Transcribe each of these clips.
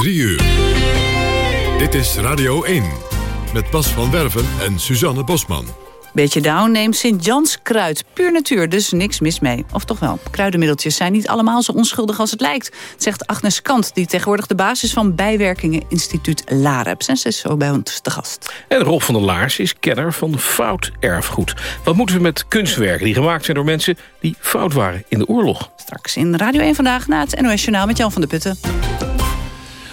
3 uur. Dit is Radio 1 met Bas van Werven en Suzanne Bosman. Beetje down neemt Sint-Jans kruid. Puur natuur, dus niks mis mee. Of toch wel, kruidenmiddeltjes zijn niet allemaal zo onschuldig als het lijkt. Zegt Agnes Kant, die tegenwoordig de basis van bijwerkingen instituut LAREP. En ze is zo bij ons te gast. En Rolf van der Laars is kenner van fout erfgoed. Wat moeten we met kunstwerken die gemaakt zijn door mensen die fout waren in de oorlog? Straks in Radio 1 Vandaag na het NOS Journaal met Jan van der Putten.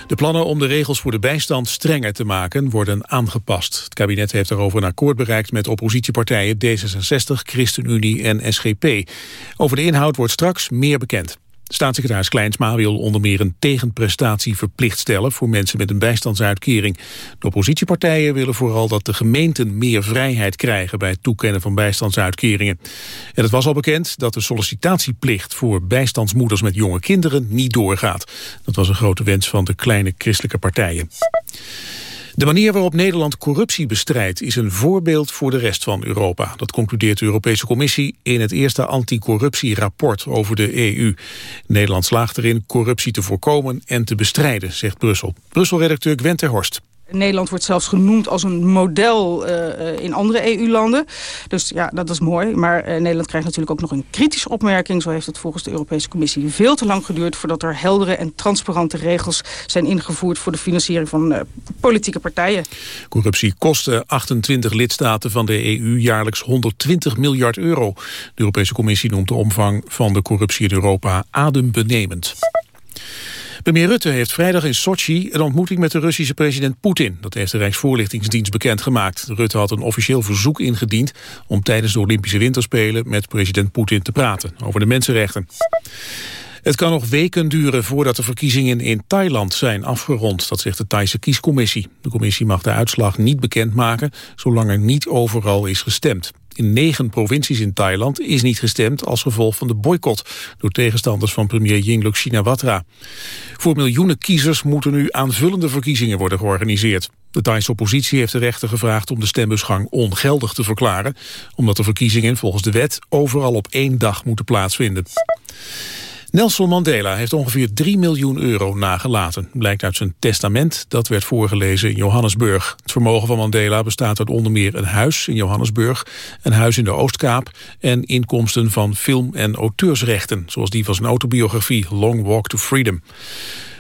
De plannen om de regels voor de bijstand strenger te maken worden aangepast. Het kabinet heeft daarover een akkoord bereikt met oppositiepartijen D66, ChristenUnie en SGP. Over de inhoud wordt straks meer bekend. Staatssecretaris Kleinsma wil onder meer een tegenprestatie verplicht stellen voor mensen met een bijstandsuitkering. De oppositiepartijen willen vooral dat de gemeenten meer vrijheid krijgen bij het toekennen van bijstandsuitkeringen. En het was al bekend dat de sollicitatieplicht voor bijstandsmoeders met jonge kinderen niet doorgaat. Dat was een grote wens van de kleine christelijke partijen. De manier waarop Nederland corruptie bestrijdt is een voorbeeld voor de rest van Europa. Dat concludeert de Europese Commissie in het eerste anticorruptierapport over de EU. Nederland slaagt erin corruptie te voorkomen en te bestrijden, zegt Brussel. Brussel-redacteur Gwen Horst. Nederland wordt zelfs genoemd als een model uh, in andere EU-landen. Dus ja, dat is mooi. Maar uh, Nederland krijgt natuurlijk ook nog een kritische opmerking. Zo heeft het volgens de Europese Commissie veel te lang geduurd... voordat er heldere en transparante regels zijn ingevoerd... voor de financiering van politieke partijen. Corruptie kostte 28 lidstaten van de EU jaarlijks 120 miljard euro. De Europese Commissie noemt de omvang van de corruptie in Europa adembenemend. Premier Rutte heeft vrijdag in Sochi een ontmoeting met de Russische president Poetin. Dat heeft de Rijksvoorlichtingsdienst bekendgemaakt. Rutte had een officieel verzoek ingediend om tijdens de Olympische Winterspelen met president Poetin te praten over de mensenrechten. Het kan nog weken duren voordat de verkiezingen in Thailand zijn afgerond. Dat zegt de Thaise kiescommissie. De commissie mag de uitslag niet bekendmaken... zolang er niet overal is gestemd. In negen provincies in Thailand is niet gestemd als gevolg van de boycott door tegenstanders van premier Yingluck Shinawatra. Voor miljoenen kiezers moeten nu aanvullende verkiezingen worden georganiseerd. De Thaise oppositie heeft de rechter gevraagd om de stembusgang ongeldig te verklaren, omdat de verkiezingen volgens de wet overal op één dag moeten plaatsvinden. Nelson Mandela heeft ongeveer 3 miljoen euro nagelaten. Blijkt uit zijn testament dat werd voorgelezen in Johannesburg. Het vermogen van Mandela bestaat uit onder meer een huis in Johannesburg... een huis in de Oostkaap en inkomsten van film- en auteursrechten... zoals die van zijn autobiografie Long Walk to Freedom.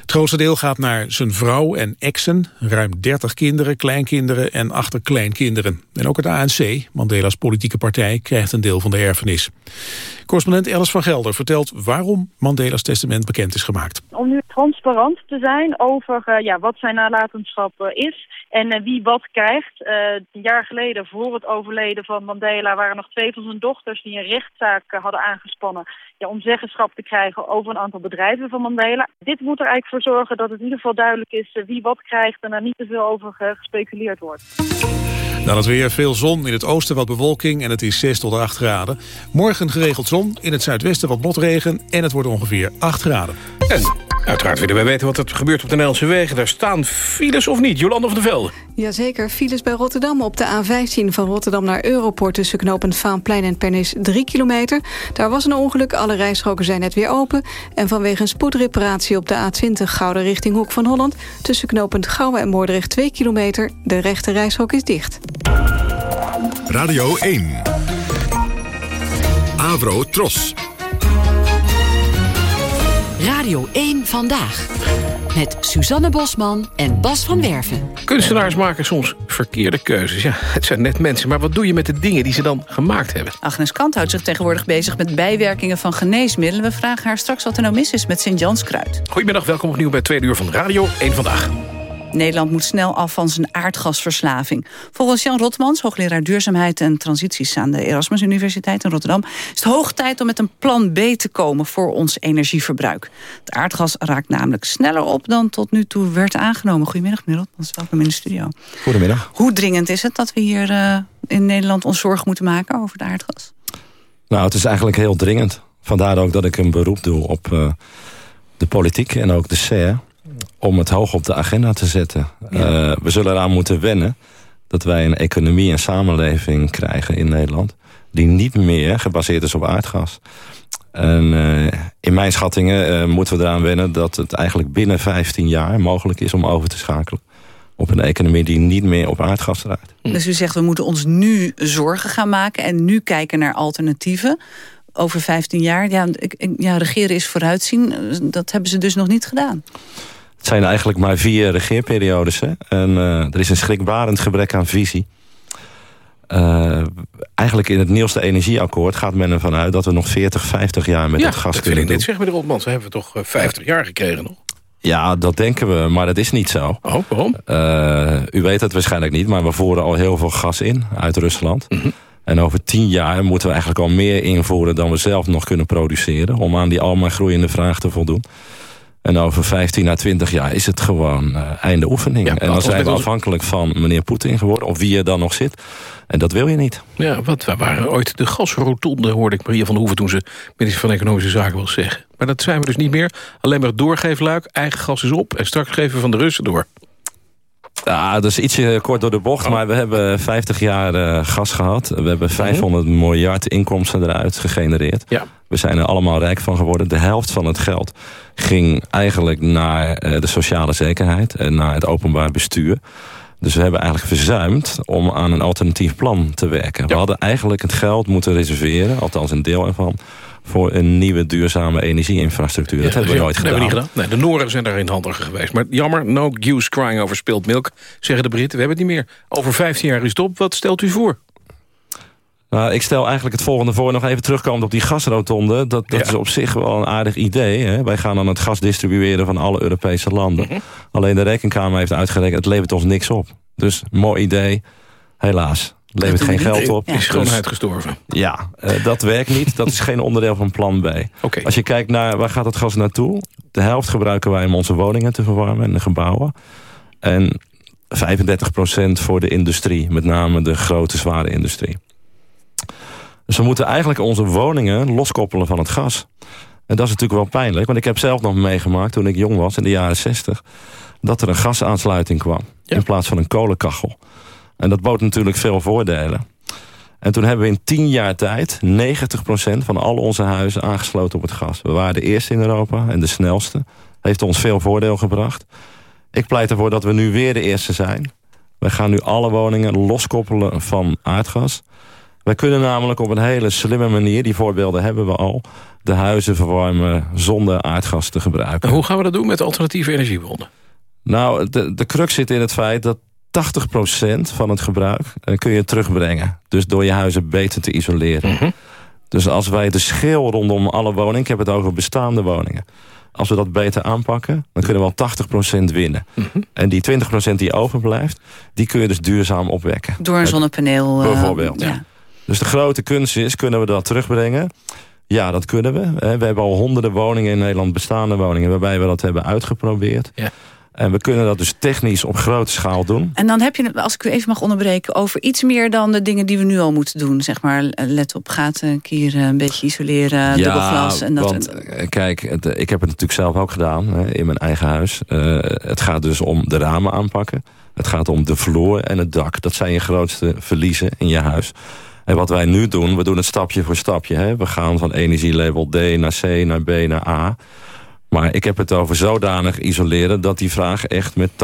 Het grootste deel gaat naar zijn vrouw en exen, ruim 30 kinderen, kleinkinderen en achterkleinkinderen. En ook het ANC, Mandela's politieke partij, krijgt een deel van de erfenis. Correspondent Alice van Gelder vertelt waarom Mandela's testament bekend is gemaakt. Om nu transparant te zijn over uh, ja, wat zijn nalatenschap uh, is en uh, wie wat krijgt. een jaar geleden, voor het overleden van Mandela, waren nog twee van zijn dochters die een rechtszaak hadden aangespannen ja, om zeggenschap te krijgen over een aantal bedrijven van Mandela. Dit moet er eigenlijk voor zorgen dat het in ieder geval duidelijk is wie wat krijgt en er niet te veel over gespeculeerd wordt. Dan het weer veel zon, in het oosten wat bewolking en het is 6 tot 8 graden. Morgen geregeld zon, in het zuidwesten wat motregen en het wordt ongeveer 8 graden. En uiteraard willen wij weten wat er gebeurt op de Nederlandse wegen. Daar staan files of niet, Jolanda van der Velde? Jazeker, files bij Rotterdam op de A15 van Rotterdam naar Europort... tussen knooppunt Vaanplein en Pernis 3 kilometer. Daar was een ongeluk, alle rijstroken zijn net weer open. En vanwege een spoedreparatie op de A20 Gouden richting Hoek van Holland... tussen knooppunt Gouwen en Moordrecht 2 kilometer. De rechte rijstrook is dicht. Radio 1. Avro Tros. Radio 1 Vandaag. Met Suzanne Bosman en Bas van Werven. Kunstenaars maken soms verkeerde keuzes. Ja, het zijn net mensen, maar wat doe je met de dingen die ze dan gemaakt hebben? Agnes Kant houdt zich tegenwoordig bezig met bijwerkingen van geneesmiddelen. We vragen haar straks wat er nou mis is met Sint-Janskruid. Goedemiddag, welkom opnieuw bij tweede uur van Radio 1 Vandaag. Nederland moet snel af van zijn aardgasverslaving. Volgens Jan Rotmans, hoogleraar duurzaamheid en transities... aan de Erasmus Universiteit in Rotterdam... is het hoog tijd om met een plan B te komen voor ons energieverbruik. Het aardgas raakt namelijk sneller op dan tot nu toe werd aangenomen. Goedemiddag, meneer Rotmans. Welkom in de studio. Goedemiddag. Hoe dringend is het dat we hier uh, in Nederland ons zorgen moeten maken over het aardgas? Nou, het is eigenlijk heel dringend. Vandaar ook dat ik een beroep doe op uh, de politiek en ook de CER om het hoog op de agenda te zetten. Uh, we zullen eraan moeten wennen dat wij een economie en samenleving krijgen in Nederland... die niet meer gebaseerd is op aardgas. En uh, in mijn schattingen uh, moeten we eraan wennen dat het eigenlijk binnen 15 jaar mogelijk is om over te schakelen op een economie die niet meer op aardgas draait. Dus u zegt we moeten ons nu zorgen gaan maken en nu kijken naar alternatieven over 15 jaar. Ja, ja, regeren is vooruitzien. Dat hebben ze dus nog niet gedaan. Het zijn eigenlijk maar vier regeerperiodes. Hè? En uh, er is een schrikbarend gebrek aan visie. Uh, eigenlijk in het nieuwste energieakkoord gaat men ervan uit... dat we nog 40, 50 jaar met ja, het gas dat kunnen doen. net zeg, meneer Rotmans. We hebben toch 50 jaar gekregen nog? Ja, dat denken we, maar dat is niet zo. Oh, waarom? Uh, u weet het waarschijnlijk niet, maar we voeren al heel veel gas in uit Rusland. Mm -hmm. En over tien jaar moeten we eigenlijk al meer invoeren... dan we zelf nog kunnen produceren... om aan die almaar groeiende vraag te voldoen. En over 15 à 20 jaar is het gewoon uh, einde oefening. Ja, en dan zijn we afhankelijk van meneer Poetin geworden... of wie er dan nog zit. En dat wil je niet. Ja, wat we waren ooit de gasrotonde, hoorde ik Maria van der Hoeven... toen ze minister van Economische Zaken wil zeggen. Maar dat zijn we dus niet meer. Alleen maar het doorgeefluik, eigen gas is op... en straks geven we van de Russen door. Ja, dat is ietsje kort door de bocht, oh. maar we hebben 50 jaar uh, gas gehad. We hebben 500 mm -hmm. miljard inkomsten eruit gegenereerd. Ja. We zijn er allemaal rijk van geworden. De helft van het geld ging eigenlijk naar uh, de sociale zekerheid... en naar het openbaar bestuur. Dus we hebben eigenlijk verzuimd om aan een alternatief plan te werken. Ja. We hadden eigenlijk het geld moeten reserveren, althans een deel ervan voor een nieuwe duurzame energieinfrastructuur. Dat ja, hebben we nooit dat gedaan. Hebben we niet gedaan. Nee, de Noren zijn daarin handiger geweest. Maar jammer, no goose crying over spilled milk, zeggen de Britten. We hebben het niet meer. Over 15 jaar is het op. Wat stelt u voor? Nou, ik stel eigenlijk het volgende voor. Nog even terugkomend op die gasrotonde. Dat, dat Ja. is op zich wel een aardig idee. Hè? Wij gaan dan het gas distribueren van alle Europese landen. Mhm. Alleen de rekenkamer heeft uitgerekend... het levert ons niks op. Dus, mooi idee. Helaas. Het levert geen geld op. Is Dus- gewoon uitgestorven. ja, eh, dat werkt niet. Dat is geen onderdeel van plan B. Als je kijkt naar waar gaat het gas naartoe... de helft gebruiken wij om onze woningen te verwarmen en de gebouwen. En 35% voor de industrie. Met name de grote, zware industrie. Dus we moeten eigenlijk onze woningen loskoppelen van het gas. En dat is natuurlijk wel pijnlijk. Want ik heb zelf nog meegemaakt toen ik jong was in de jaren 60... dat er een gasaansluiting kwam. Ja. In plaats van een kolenkachel. En dat bood natuurlijk veel voordelen. En toen hebben we in 10 jaar tijd 90% van al onze huizen aangesloten op het gas. We waren de eerste in Europa en de snelste. Heeft ons veel voordeel gebracht. Ik pleit ervoor dat we nu weer de eerste zijn. We gaan nu alle woningen loskoppelen van aardgas. Wij kunnen namelijk op een hele slimme manier, die voorbeelden hebben we al... de huizen verwarmen zonder aardgas te gebruiken. En hoe gaan we dat doen met alternatieve energiebronnen? Nou, de, de crux zit in het feit dat 80% van het gebruik eh, kun je terugbrengen. Dus door je huizen beter te isoleren. Mhm. Dus als wij de schil rondom alle woningen... ik heb het over bestaande woningen... als we dat beter aanpakken, dan kunnen we al 80% winnen. Mhm. En die 20% die overblijft, die kun je dus duurzaam opwekken. Door een zonnepaneel. eh, Bijvoorbeeld. Ja. Dus de grote kunst is, kunnen we dat terugbrengen? Ja, dat kunnen we. We hebben al honderden woningen in Nederland, bestaande woningen... waarbij we dat hebben uitgeprobeerd. Ja. En we kunnen dat dus technisch op grote schaal doen. En dan heb je, als ik u even mag onderbreken... over iets meer dan de dingen die we nu al moeten doen. Zeg maar, let op gaten, kieren, een beetje isoleren, dubbel glas. En dat, want eh, kijk, het, eh, ik heb het natuurlijk zelf ook gedaan hè, in mijn eigen huis. Eh, het gaat dus om de ramen aanpakken. Het gaat om de vloer en het dak. Dat zijn je grootste verliezen in je huis. En wat wij nu doen, we doen het stapje voor stapje. Hè. We gaan van energielevel D naar C, naar B, naar A. Maar ik heb het over zodanig isoleren... dat die vraag echt met 80%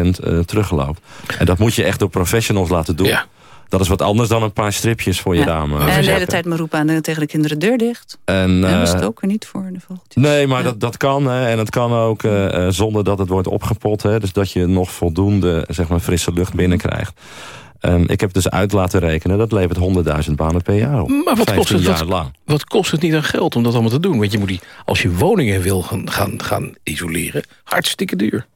eh, terugloopt. En dat moet je echt door professionals laten doen. Ja. Dat is wat anders dan een paar stripjes voor je Ja. ramen. en de hele zetten. tijd maar roepen aan de, tegen de kinderen deur dicht. En, En we eh, stoken niet voor de vogeltjes. Nee, maar Ja. dat, dat kan. Hè. En het kan ook eh, eh, zonder dat het wordt opgepot. Hè. Dus dat je nog voldoende zeg maar, frisse lucht binnenkrijgt. En ik heb dus uit laten rekenen. Dat levert 100.000 banen per jaar op. Maar wat kost 15 het? jaar Wat, lang. wat kost het niet aan geld om dat allemaal te doen? Want je moet die, als je woningen wil gaan, gaan, gaan isoleren, hartstikke duur.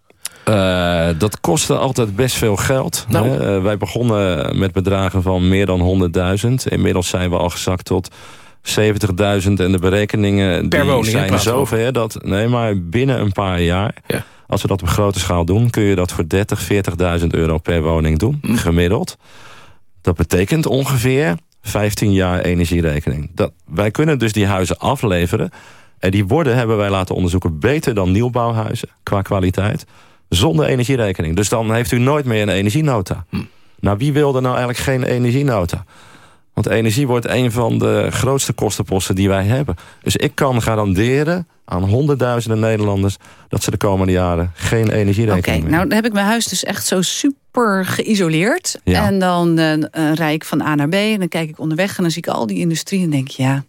Eh, dat kostte altijd best veel geld. Nou. hè. Eh, wij begonnen met bedragen van meer dan 100.000. Inmiddels zijn we al gezakt tot 70.000. En de berekeningen Per die woning, zijn zover dat... Nee, maar binnen een paar jaar... Ja. Als we dat op grote schaal doen... kun je dat voor 30, 40.000 euro per woning doen. Hm. Gemiddeld. Dat betekent ongeveer 15 jaar energierekening. Dat, wij kunnen dus die huizen afleveren. En die worden, hebben wij laten onderzoeken... beter dan nieuwbouwhuizen qua kwaliteit. Zonder energierekening. Dus dan heeft u nooit meer een energienota. Hm. Nou, wie wil er nou eigenlijk geen energienota? Want energie wordt een van de grootste kostenposten die wij hebben. Dus ik kan garanderen aan honderdduizenden Nederlanders... dat ze de komende jaren geen energierekening Oké, nou dan heb ik mijn huis dus echt zo super geïsoleerd. Ja. En dan uh, rijd ik van A naar B en dan kijk ik onderweg... en dan zie ik al die industrie en denk ik, ja...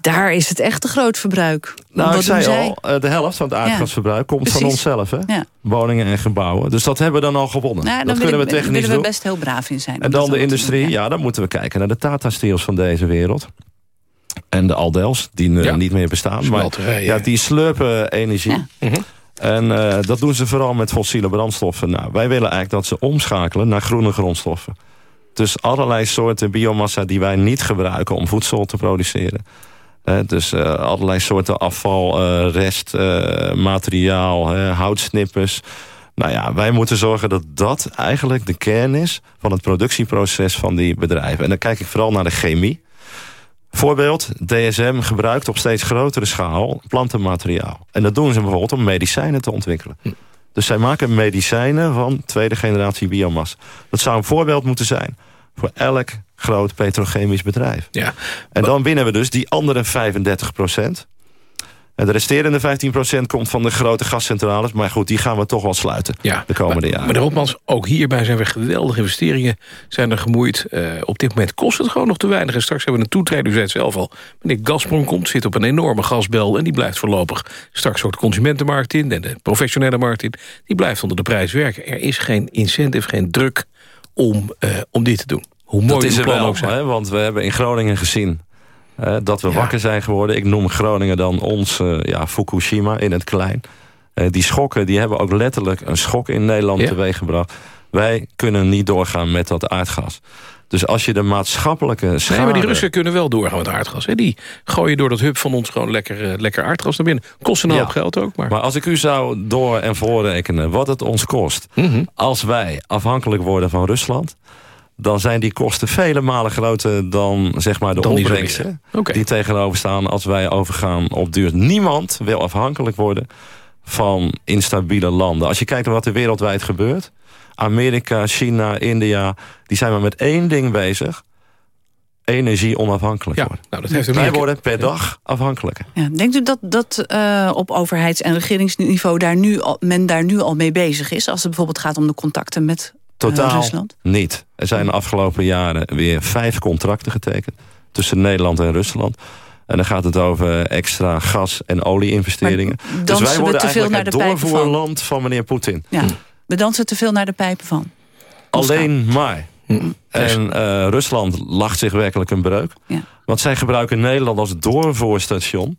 Daar is het echt een groot verbruik. Nou, ik zei zij? al, uh, de helft van het aardgasverbruik komt Precies. van onszelf. Hè? Ja. Woningen en gebouwen. Dus dat hebben we dan al gewonnen. Nou, dan dat kunnen ik, we technisch willen we doen. best heel braaf in zijn. En dan de industrie, doen, ja. dan moeten we kijken naar de Tata Steels van deze wereld. En de Aldels, die uh, Ja. niet meer bestaan. Maar ja, die slurpen energie. Ja. Mhm. En uh, dat doen ze vooral met fossiele brandstoffen. Nou, wij willen eigenlijk dat ze omschakelen naar groene grondstoffen. Dus allerlei soorten biomassa die wij niet gebruiken om voedsel te produceren. Dus uh, allerlei soorten afval, uh, rest, materiaal, houtsnippers. Nou ja, wij moeten zorgen dat dat eigenlijk de kern is... van het productieproces van die bedrijven. En dan kijk ik vooral naar de chemie. Voorbeeld, DSM gebruikt op steeds grotere schaal plantenmateriaal. En dat doen ze bijvoorbeeld om medicijnen te ontwikkelen. Hm. Dus zij maken medicijnen van tweede generatie biomassa. Dat zou een voorbeeld moeten zijn voor elk groot petrochemisch bedrijf. Ja. En dan winnen we dus die andere 35 procent. En de resterende 15 procent komt van de grote gascentrales. Maar goed, die gaan we toch wel sluiten Ja, de komende maar, jaren. Maar de Hopmans, ook hierbij zijn weer geweldige investeringen zijn er gemoeid. Uh, op dit moment kost het gewoon nog te weinig. En straks hebben we een toetreden, u zei het zelf al. Wanneer Gazprom komt, zit op een enorme gasbel... en die blijft voorlopig straks ook de consumentenmarkt in... en de professionele markt in. Die blijft onder de prijs werken. Er is geen incentive, geen druk om, uh, om dit te doen. Hoe mooi dat is er plan wel, ook zijn. hè, want we hebben in Groningen gezien... Uh, dat we Ja. wakker zijn geworden. Ik noem Groningen dan ons uh, ja, Fukushima in het klein. Uh, die schokken die hebben ook letterlijk een schok in Nederland Ja. teweeggebracht. Wij kunnen niet doorgaan met dat aardgas. Dus als je de maatschappelijke schade... Nee, maar die Russen kunnen wel doorgaan met aardgas. Hè? Die gooien door dat hub van ons gewoon lekker, uh, lekker aardgas naar binnen. Kost een Ja. hoop geld ook, maar... Maar als ik u zou door- en voorrekenen wat het ons kost... Mhm. als wij afhankelijk worden van Rusland... dan zijn die kosten vele malen groter dan zeg maar, de Dan opbrengsten... isoleren. Oké. die tegenover staan als wij overgaan op duur. Niemand wil afhankelijk worden van instabiele landen. Als je kijkt naar wat er wereldwijd gebeurt... Amerika, China, India... die zijn maar met één ding bezig... energie onafhankelijk Ja, worden. nou, dat heeft Wij worden per dag afhankelijk. Ja, denkt u dat, dat uh, op overheids- en regeringsniveau daar nu al, men daar nu al mee bezig is? Als het bijvoorbeeld gaat om de contacten met uh, Totaal Rusland? niet. Er zijn de afgelopen jaren weer vijf contracten getekend... tussen Nederland en Rusland. En dan gaat het over extra gas- en olie-investeringen. Dus wij we worden te veel eigenlijk naar het de van? doorvoerland van meneer Poetin. Ja, we dansen te veel naar de pijpen van. Alleen maar. Hm. En uh, Rusland lacht zich werkelijk een breuk. Ja. Want zij gebruiken Nederland als doorvoerstation...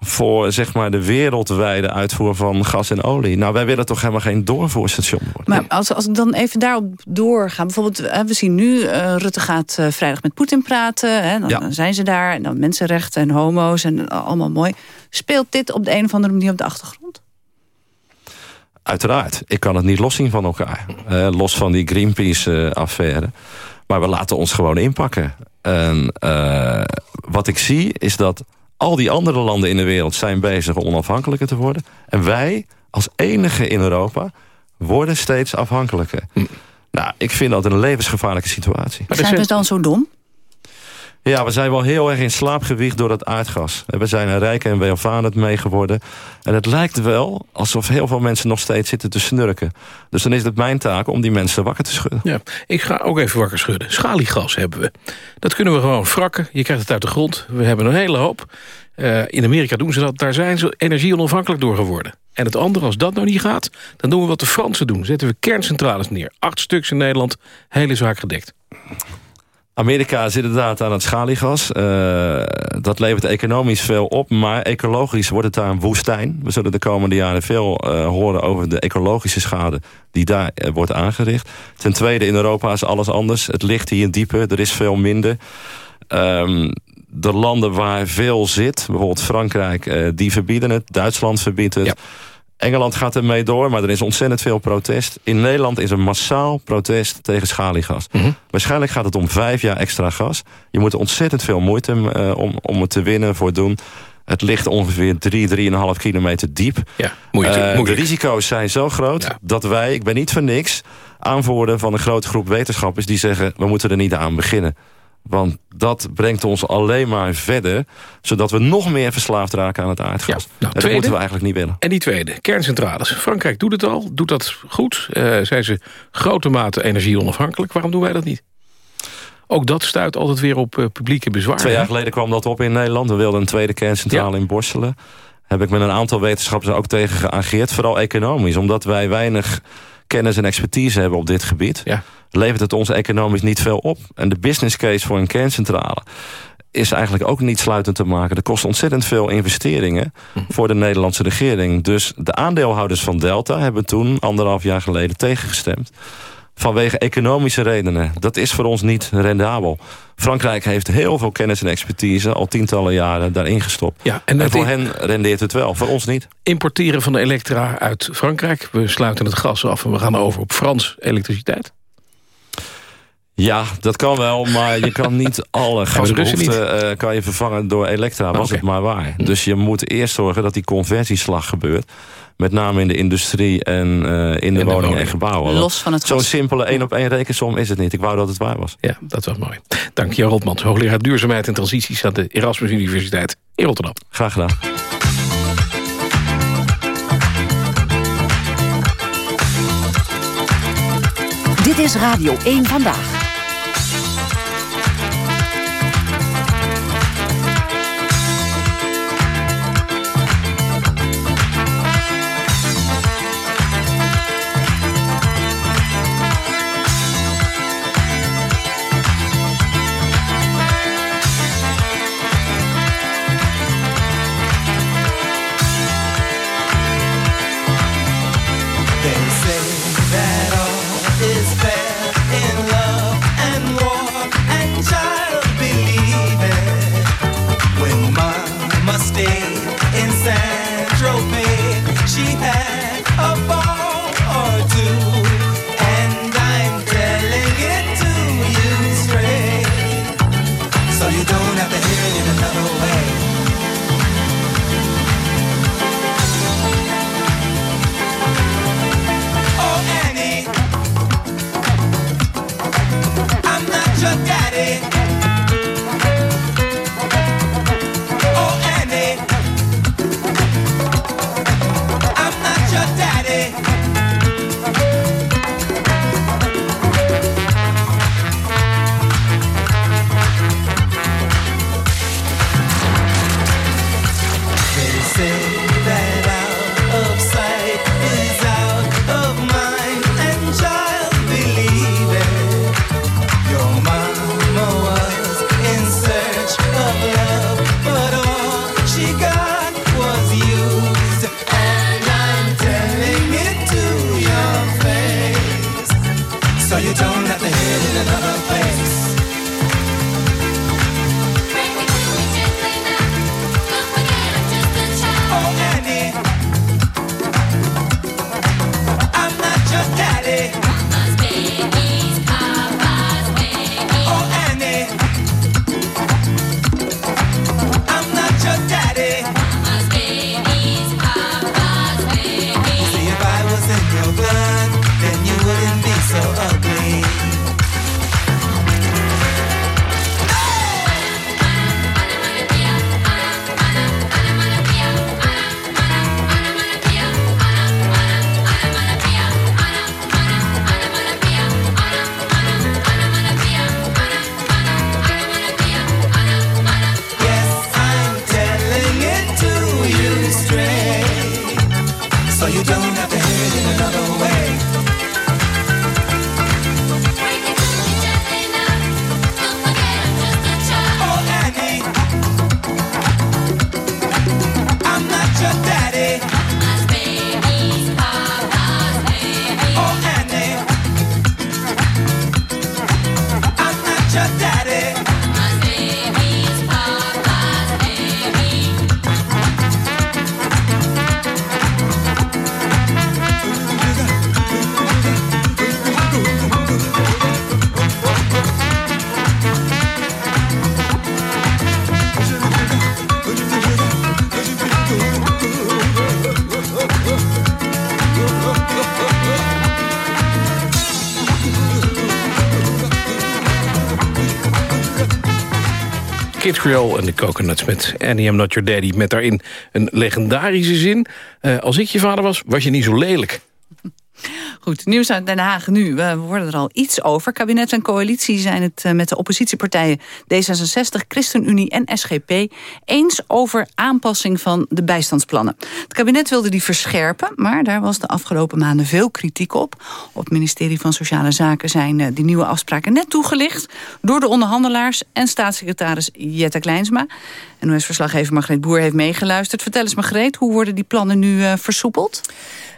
voor zeg maar, de wereldwijde uitvoer van gas en olie. Nou, wij willen toch helemaal geen doorvoerstation worden. Maar als, als ik dan even daarop doorga... bijvoorbeeld, uh, we zien nu, uh, Rutte gaat uh, vrijdag met Poetin praten... Hè, dan, Ja. dan zijn ze daar, en dan mensenrechten en homo's... en allemaal mooi. Speelt dit op de een of andere manier op de achtergrond? Uiteraard. Ik kan het niet loszien van elkaar. Uh, los van die Greenpeace-affaire. maar we laten ons gewoon inpakken. En uh, wat ik zie is dat al die andere landen in de wereld... zijn bezig om onafhankelijker te worden. En wij, als enige in Europa, worden steeds afhankelijker. Hm. Nou, ik vind dat een levensgevaarlijke situatie. Maar zijn zijn- we dan zo dom? Ja, we zijn wel heel erg in slaap gewiegd door het aardgas. We zijn er rijk en welvarend mee geworden. En het lijkt wel alsof heel veel mensen nog steeds zitten te snurken. Dus dan is het mijn taak om die mensen wakker te schudden. Ja, ik ga ook even wakker schudden. Schaliegas hebben we. Dat kunnen we gewoon frakken. Je krijgt het uit de grond. We hebben een hele hoop. Eh, in Amerika doen ze dat. Daar zijn ze energie onafhankelijk door geworden. En het andere, als dat nou niet gaat... dan doen we wat de Fransen doen. Zetten we kerncentrales neer. Acht stuks in Nederland. Hele zaak gedekt. Amerika zit inderdaad aan het schaliegas. Uh, dat levert economisch veel op, maar ecologisch wordt het daar een woestijn. We zullen de komende jaren veel uh, horen over de ecologische schade die daar uh, wordt aangericht. Ten tweede, in Europa is alles anders. Het ligt hier dieper, er is veel minder. Um, de landen waar veel zit, bijvoorbeeld Frankrijk, die verbieden het. Duitsland verbiedt het. Engeland gaat ermee door, maar er is ontzettend veel protest. In Nederland is er massaal protest tegen schaliegas. Mm -hmm. Waarschijnlijk gaat het om vijf jaar extra gas. Je moet er ontzettend veel moeite uh, om, om het te winnen voor doen. Het ligt ongeveer 3, 3,5 kilometer diep. Ja, uh, de risico's zijn zo groot Ja. dat wij, ik ben niet voor niks... aanvoerder van een grote groep wetenschappers... die zeggen, we moeten er niet aan beginnen. Want dat brengt ons alleen maar verder... zodat we nog meer verslaafd raken aan het aardgas. nou, dat moeten we eigenlijk niet willen. En die tweede, kerncentrales. Frankrijk doet het al, doet dat goed. Uh, zijn ze grote mate energie onafhankelijk. Waarom doen wij dat niet? Ook dat stuit altijd weer op uh, publieke bezwaren. Twee jaar geleden kwam dat op in Nederland. We wilden een tweede kerncentrale in Borselen. Heb ik met een aantal wetenschappers ook tegen geageerd. Vooral economisch, omdat wij weinig kennis en expertise hebben op dit gebied... Ja. Levert het ons economisch niet veel op. En de business case voor een kerncentrale is eigenlijk ook niet sluitend te maken. Dat kost ontzettend veel investeringen voor de Nederlandse regering. Dus de aandeelhouders van Delta hebben toen anderhalf jaar geleden tegengestemd vanwege economische redenen. Dat is voor ons niet rendabel. Frankrijk heeft heel veel kennis en expertise... al tientallen jaren daarin gestopt. Ja, en, voor hen rendeert het wel, voor ons niet. Importeren van de elektra uit Frankrijk. We sluiten het gas af en we gaan over op Frans elektriciteit. Ja, dat kan wel, maar je kan niet alle gasbehoeften uh, kan je vervangen door elektra, was het maar waar. Dus je moet eerst zorgen dat die conversieslag gebeurt. Met name in de industrie en uh, in de, woningen en gebouwen. Los van het Zo'n simpele één op één rekensom is het niet. Ik wou dat het waar was. Ja, dat was mooi. Dank Jan Rotmans, hoogleraar duurzaamheid en transities... aan de Erasmus Universiteit in Rotterdam. Graag gedaan. Dit is Radio 1 Vandaag. En de Coconuts met Annie I'm Not Your Daddy... met daarin een legendarische zin. Uh, als ik je vader was, was je niet zo lelijk. Goed, nieuws uit Den Haag nu. We worden er al iets over. Kabinet en coalitie zijn het eh, met de oppositiepartijen D66, ChristenUnie en SGP... eens over aanpassing van de bijstandsplannen. Het kabinet wilde die verscherpen, maar daar was de afgelopen maanden veel kritiek op. Op het ministerie van Sociale Zaken zijn eh, die nieuwe afspraken net toegelicht... door de onderhandelaars en staatssecretaris Jette Kleinsma. NOS-verslaggever Margreet Boer heeft meegeluisterd. Vertel eens Margreet, hoe worden die plannen nu uh, versoepeld?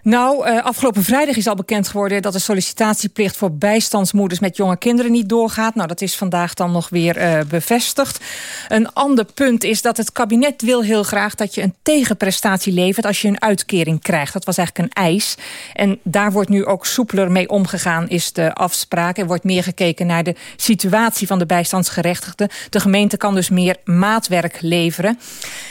Nou, uh, afgelopen vrijdag is al bekend geworden... dat de sollicitatieplicht voor bijstandsmoeders met jonge kinderen niet doorgaat. Nou, dat is vandaag dan nog weer uh, bevestigd. Een ander punt is dat het kabinet wil heel graag... dat je een tegenprestatie levert als je een uitkering krijgt. Dat was eigenlijk een eis. En daar wordt nu ook soepeler mee omgegaan, is de afspraak. Er wordt meer gekeken naar de situatie van de bijstandsgerechtigden. De gemeente kan dus meer maatwerk leveren.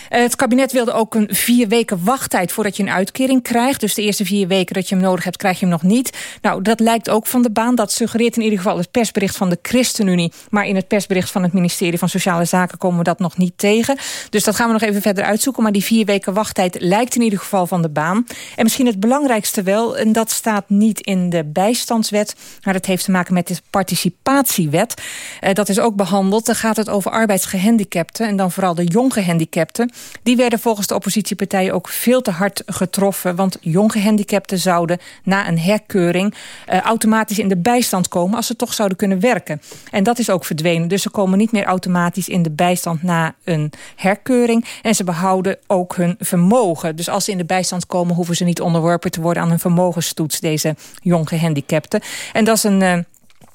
Uh, het kabinet wilde ook een vier weken wachttijd voordat je een uitkering krijgt. Dus de eerste vier weken dat je hem nodig hebt, krijg je hem nog niet. Nou, dat lijkt ook van de baan. Dat suggereert in ieder geval het persbericht van de ChristenUnie. Maar in het persbericht van het ministerie van Sociale Zaken komen we dat nog niet tegen. Dus dat gaan we nog even verder uitzoeken. Maar die vier weken wachttijd lijkt in ieder geval van de baan. En misschien het belangrijkste wel, en dat staat niet in de bijstandswet... maar dat heeft te maken met de participatiewet. Uh, dat is ook behandeld. Dan gaat het over arbeidsgehandicapten... en dan vooral de jonggehandicapten. Die werden volgens de oppositiepartijen ook veel te hard getroffen. Want jonggehandicapten zouden na een herkeuring... Uh, automatisch in de bijstand komen als ze toch zouden kunnen werken. En dat is ook verdwenen. Dus ze komen niet meer automatisch in de bijstand na een herkeuring. En ze behouden ook hun vermogen. Dus als ze in de bijstand komen... hoeven ze niet onderworpen te worden aan een vermogenstoets... deze jonggehandicapten. En dat is een... Uh,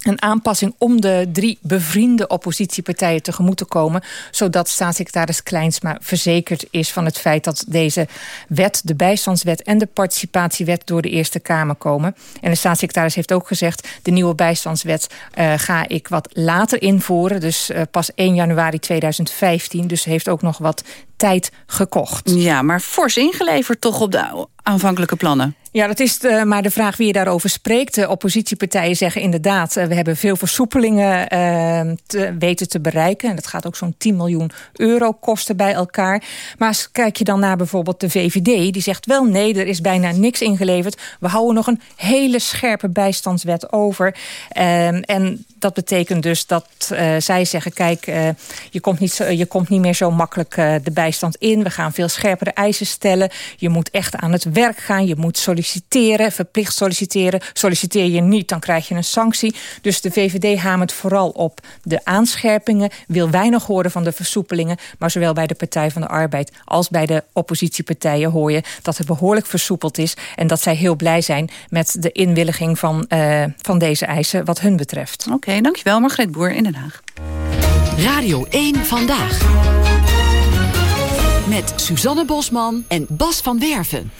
een aanpassing om de drie bevriende oppositiepartijen tegemoet te komen... zodat staatssecretaris Kleinsma verzekerd is van het feit... dat deze wet, de bijstandswet en de participatiewet... door de Eerste Kamer komen. En de staatssecretaris heeft ook gezegd... de nieuwe bijstandswet uh, ga ik wat later invoeren. Dus uh, pas 1 januari 2015. Dus heeft ook nog wat tijd gekocht. Ja, maar fors ingeleverd toch op de aanvankelijke plannen? Ja, dat is maar de vraag wie je daarover spreekt. De oppositiepartijen zeggen inderdaad... we hebben veel versoepelingen te, weten te bereiken. En dat gaat ook zo'n 10 miljoen euro kosten bij elkaar. Maar kijk je dan naar bijvoorbeeld de VVD... die zegt wel nee, er is bijna niks ingeleverd. We houden nog een hele scherpe bijstandswet over. Uh, en dat betekent dus dat uh, zij zeggen... kijk, je, komt niet je komt niet meer zo makkelijk de bijstand in. We gaan veel scherpere eisen stellen. Je moet echt aan het werk gaan. Je moet solliciteren, verplicht solliciteren. Solliciteer je niet, dan krijg je een sanctie. Dus de VVD hamert vooral op de aanscherpingen. Wil weinig horen van de versoepelingen. Maar zowel bij de Partij van de Arbeid als bij de oppositiepartijen hoor je... dat het behoorlijk versoepeld is. En dat zij heel blij zijn met de inwilliging van, uh, van deze eisen wat hun betreft. Oké, okay, dankjewel Margreet Boer in Den Haag. Radio 1 Vandaag. Met Suzanne Bosman en Bas van Werven.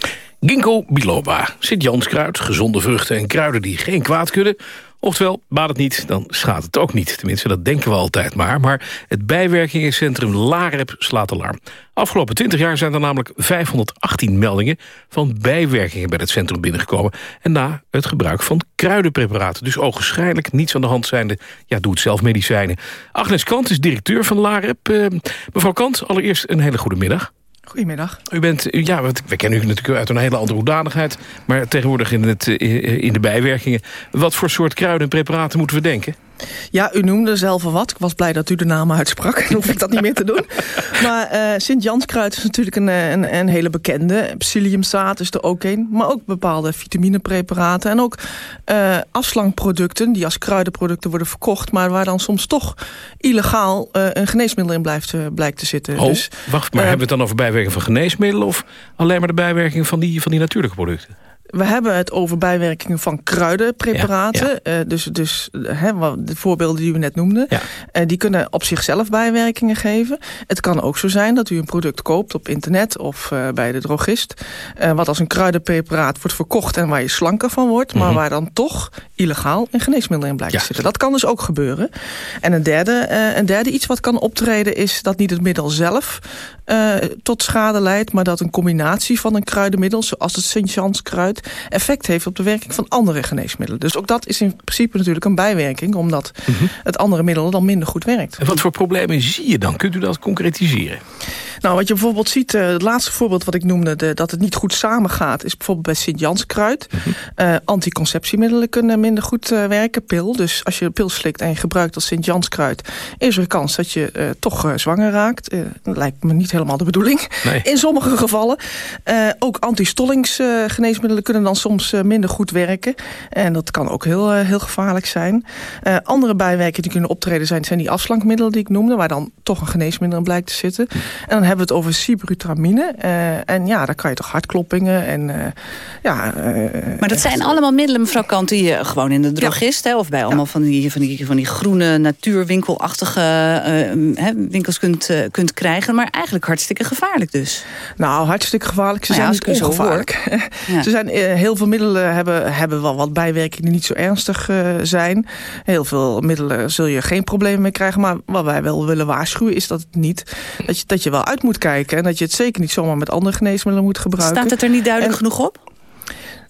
Ginkgo biloba, Sint-Janskruid, gezonde vruchten en kruiden die geen kwaad kunnen. Oftewel, baat het niet, dan schaadt het ook niet. Tenminste, dat denken we altijd maar. Maar het bijwerkingencentrum LAREP slaat alarm. Afgelopen 20 jaar zijn er namelijk 518 meldingen... van bijwerkingen bij het centrum binnengekomen. En na het gebruik van kruidenpreparaten. Dus ogenschijnlijk niets aan de hand zijnde. Ja, doe het zelf medicijnen. Agnes Kant is directeur van LAREP. Uh, mevrouw Kant, allereerst een hele goede middag. Goedemiddag. U bent, ja, we kennen u natuurlijk uit een hele andere hoedanigheid... maar tegenwoordig in, het, in de bijwerkingen. Wat voor soort kruiden en preparaten moeten we denken? Ja, u noemde zelf al wat. Ik was blij dat u de naam uitsprak. Dan hoef ik dat niet meer te doen. Maar uh, Sint-Janskruid is natuurlijk een, een, een, hele bekende. Psylliumzaad is er ook een. Maar ook bepaalde vitaminepreparaten. En ook uh, afslankproducten die als kruidenproducten worden verkocht. Maar waar dan soms toch illegaal uh, een geneesmiddel in blijft, blijkt te zitten. Oh, dus, wacht, maar hebben we het dan over bijwerking van geneesmiddelen... of alleen maar de bijwerking van die, van die natuurlijke producten? We hebben het over bijwerkingen van kruidenpreparaten. Ja, ja. Uh, dus dus hè, de voorbeelden die we net noemden. Ja. Uh, die kunnen op zichzelf bijwerkingen geven. Het kan ook zo zijn dat u een product koopt op internet of bij de drogist. wat als een kruidenpreparaat wordt verkocht en waar je slanker van wordt. Mm -hmm. Maar waar dan toch illegaal een geneesmiddel in blijkt te zitten. Dat kan dus ook gebeuren. En een derde, een derde iets wat kan optreden is dat niet het middel zelf tot schade leidt. Maar dat een combinatie van een kruidenmiddel zoals het Sint-Jans kruid effect heeft op de werking van andere geneesmiddelen. Dus ook dat is in principe natuurlijk een bijwerking... omdat mhm. het andere middel dan minder goed werkt. En wat voor problemen zie je dan? Kunt u dat concretiseren? Nou, wat je bijvoorbeeld ziet, uh, het laatste voorbeeld wat ik noemde... De, dat het niet goed samengaat, is bijvoorbeeld bij Sint-Janskruid. Mm anticonceptiemiddelen kunnen minder goed uh, werken, pil. Dus als je een pil slikt en je gebruikt als Sint-Janskruid... is er een kans dat je toch zwanger raakt. dat lijkt me niet helemaal de bedoeling. Nee. In sommige gevallen. ook antistollingsgeneesmiddelen kunnen dan soms minder goed werken. En dat kan ook heel, heel gevaarlijk zijn. andere bijwerkingen die kunnen optreden zijn, zijn die afslankmiddelen die ik noemde... waar dan toch een geneesmiddel in blijkt te zitten. En dan hebben we het over sibutramine. Uh, en ja, daar kan je toch hartkloppingen en uh, ja... Uh, maar dat zijn allemaal middelen, mevrouw Kant, die je gewoon in de drogist... Hè, of bij allemaal van, die, van, die, van die groene natuurwinkelachtige winkels kunt, kunt krijgen. Maar eigenlijk hartstikke gevaarlijk dus. Nou, hartstikke gevaarlijk. Ze nou zijn niet ongevaarlijk. Ze zijn, heel veel middelen hebben, hebben wel wat bijwerkingen die niet zo ernstig zijn. Heel veel middelen zul je geen problemen mee krijgen. Maar wat wij wel willen waarschuwen is dat het niet... dat je, dat je wel uit moet kijken. En dat je het zeker niet zomaar met andere geneesmiddelen moet gebruiken. Staat het er niet duidelijk genoeg op?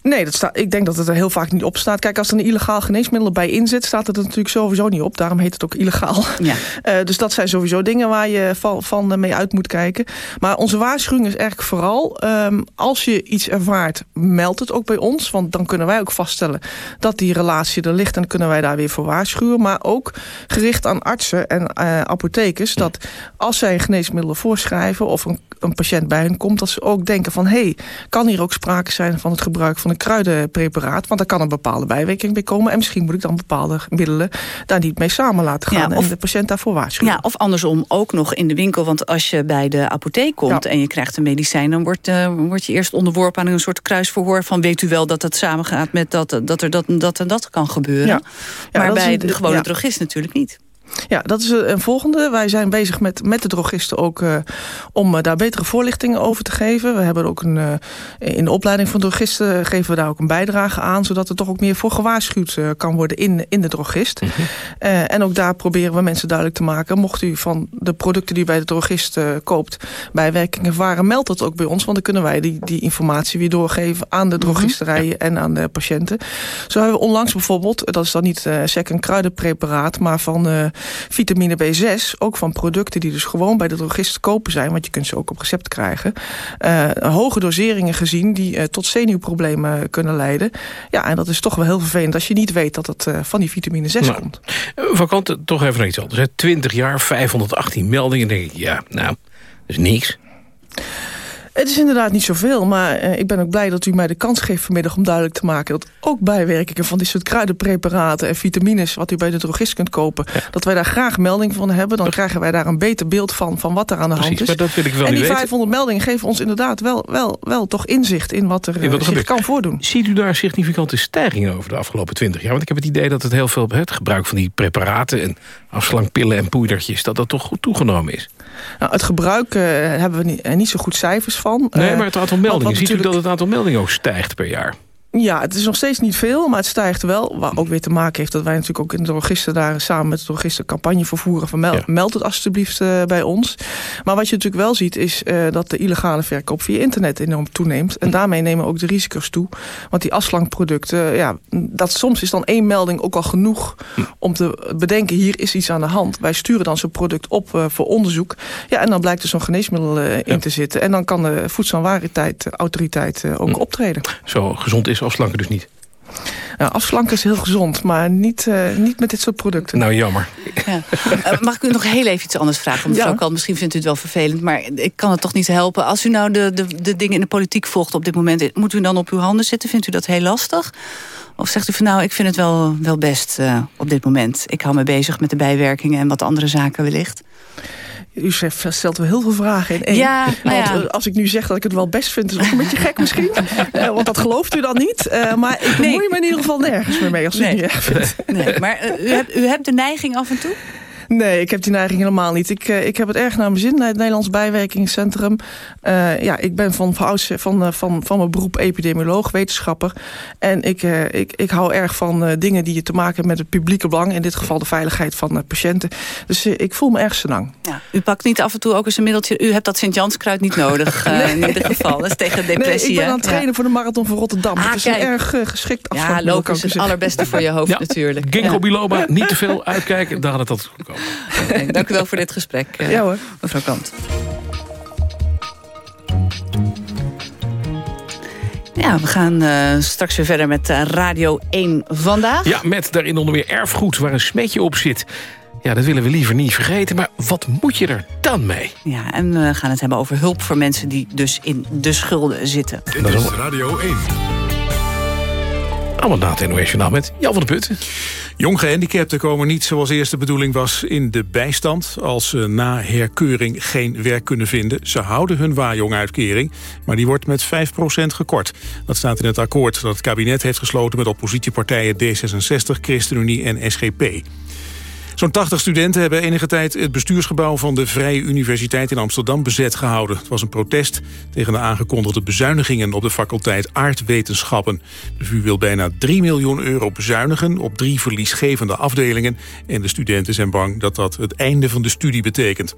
Nee, dat staat, ik denk dat het er heel vaak niet op staat. Kijk, als er een illegaal geneesmiddel bij inzet... staat het er natuurlijk sowieso niet op. Daarom heet het ook illegaal. Ja. Uh, dus dat zijn sowieso dingen waar je van, van mee uit moet kijken. Maar onze waarschuwing is eigenlijk vooral... Um, als je iets ervaart, meld het ook bij ons. Want dan kunnen wij ook vaststellen dat die relatie er ligt... en kunnen wij daar weer voor waarschuwen. Maar ook gericht aan artsen en uh, apothekers... dat als zij geneesmiddelen voorschrijven... of een, een patiënt bij hen komt... dat ze ook denken van... hé, hey, kan hier ook sprake zijn van het gebruik van een kruidenpreparaat. Want daar kan een bepaalde bijwerking bij komen. En misschien moet ik dan bepaalde middelen daar niet mee samen laten gaan. of, en de patiënt daarvoor waarschuwen. Ja, of andersom ook nog in de winkel. Want als je bij de apotheek komt en je krijgt een medicijn... dan wordt, uh, word je eerst onderworpen aan een soort kruisverhoor... van weet u wel dat het samengaat met dat, dat er dat en dat en dat kan gebeuren. maar bij de gewone drogist natuurlijk niet. Ja, dat is een volgende. Wij zijn bezig met, met de drogisten ook uh, om uh, daar betere voorlichtingen over te geven. We hebben ook een, uh, in de opleiding van drogisten geven we daar ook een bijdrage aan, zodat er toch ook meer voor gewaarschuwd kan worden in, in de drogist. Mm -hmm. en ook daar proberen we mensen duidelijk te maken, mocht u van de producten die bij de drogist koopt bijwerkingen ervaren, meld dat ook bij ons, want dan kunnen wij die, die informatie weer doorgeven aan de mhm. drogisterijen mm -hmm. en aan de patiënten. Zo hebben we onlangs bijvoorbeeld, dat is dan niet sec een kruidenpreparaat, maar van vitamine B6, ook van producten die dus gewoon bij de drogist te kopen zijn, want je kunt ze ook op recept krijgen, uh, hoge doseringen gezien die uh, tot zenuwproblemen kunnen leiden. Ja, en dat is toch wel heel vervelend als je niet weet dat het uh, van die vitamine 6 nou, komt. Van Kant, toch even iets anders. 20 jaar, 518 meldingen, denk ik, ja, nou, dat is niks. Het is inderdaad niet zoveel, maar uh, ik ben ook blij dat u mij de kans geeft vanmiddag om duidelijk te maken dat ook bijwerkingen van dit soort kruidenpreparaten en vitamines wat u bij de drogist kunt kopen, dat wij daar graag melding van hebben. Dan krijgen wij daar een beter beeld van, van wat er aan de Precies, hand is. Maar dat wil ik wel en die 500 meldingen geven ons inderdaad wel, wel, wel toch inzicht in wat er, in wat er zich kan voordoen. Ziet u daar significante stijgingen over de afgelopen 20 jaar? Want ik heb het idee dat het heel veel het gebruik van die preparaten en afslankpillen en poeidertjes, dat dat toch goed toegenomen is. Nou, het gebruik uh, hebben we niet, niet zo goed cijfers van. Nee, maar het aantal meldingen. Ziet u dat het aantal meldingen ook stijgt per jaar? Ja, het is nog steeds niet veel, maar het stijgt wel. Wat ook weer te maken heeft dat wij natuurlijk ook in de drogisten daar samen met de drogisten campagne vervoeren van meld, ja. meld het alsjeblieft uh, bij ons. Maar wat je natuurlijk wel ziet is uh, dat de illegale verkoop via internet enorm toeneemt. En daarmee nemen ook de risico's toe. Want die afslankproducten, ja, dat soms is dan één melding ook al genoeg om te bedenken hier is iets aan de hand. Wij sturen dan zo'n product op uh, voor onderzoek. Ja, en dan blijkt er zo'n geneesmiddel in ja. te zitten. En dan kan de Voedsel- en Warenautoriteit ook hm. optreden. Zo gezond is afslanken dus niet. Nou, afslanken is heel gezond, maar niet, uh, niet met dit soort producten. Nou, jammer. Ja. Uh, mag ik u nog heel even iets anders vragen? Mevrouw ja. Kant, misschien vindt u het wel vervelend, maar ik kan het toch niet helpen. Als u nou de, de, de dingen in de politiek volgt op dit moment... moet u dan op uw handen zitten? Vindt u dat heel lastig? Of zegt u van nou, ik vind het wel, wel best uh, op dit moment. Ik hou me bezig met de bijwerkingen en wat andere zaken wellicht. U stelt wel heel veel vragen in één. Ja, nou ja. Want als ik nu zeg dat ik het wel best vind... is het ook een beetje gek misschien. uh, want dat gelooft u dan niet. Uh, maar ik bemoei nee. me in ieder geval nergens meer mee als u nee. het niet erg vindt. Nee, maar uh, u, hebt, u hebt de neiging af en toe? Nee, ik heb die neiging helemaal niet. Ik, ik heb het erg naar mijn zin, het Nederlands Bijwerkingscentrum. ja, ik ben van, van, van, van, van mijn beroep epidemioloog, wetenschapper. En ik, ik, ik hou erg van dingen die te maken hebben met het publieke belang. In dit geval de veiligheid van patiënten. Dus ik voel me erg senang. Ja, u pakt niet af en toe ook eens een middeltje. U hebt dat Sint-Janskruid niet nodig nee. in ieder geval. Dat is tegen depressie. Nee, ik ben aan het trainen voor de Marathon van Rotterdam. Ah, is erg geschikt Ja, lopen is het allerbeste voor je hoofd natuurlijk. Ginkgo biloba, niet te veel uitkijken. Daar had het dat goed komen. dank u wel voor dit gesprek, ja, hoor. mevrouw Kant. Ja, we gaan uh, straks weer verder met uh, Radio 1 Vandaag. Ja, met daarin onder meer erfgoed waar een smetje op zit. Ja, dat willen we liever niet vergeten, maar wat moet je er dan mee? Ja, en we gaan het hebben over hulp voor mensen die dus in de schulden zitten. Dit is Radio 1. Allemaal na het NOS met Jan van der Putten. Jong gehandicapten komen niet zoals eerst de bedoeling was in de bijstand... als ze na herkeuring geen werk kunnen vinden. Ze houden hun waarjonguitkering, maar die wordt met 5% gekort. Dat staat in het akkoord dat het kabinet heeft gesloten... met oppositiepartijen D66, ChristenUnie en SGP. Zo'n 80 studenten hebben enige tijd het bestuursgebouw van de Vrije Universiteit in Amsterdam bezet gehouden. Het was een protest tegen de aangekondigde bezuinigingen op de faculteit aardwetenschappen. De VU wil bijna 3 miljoen euro bezuinigen op drie verliesgevende afdelingen. En de studenten zijn bang dat dat het einde van de studie betekent.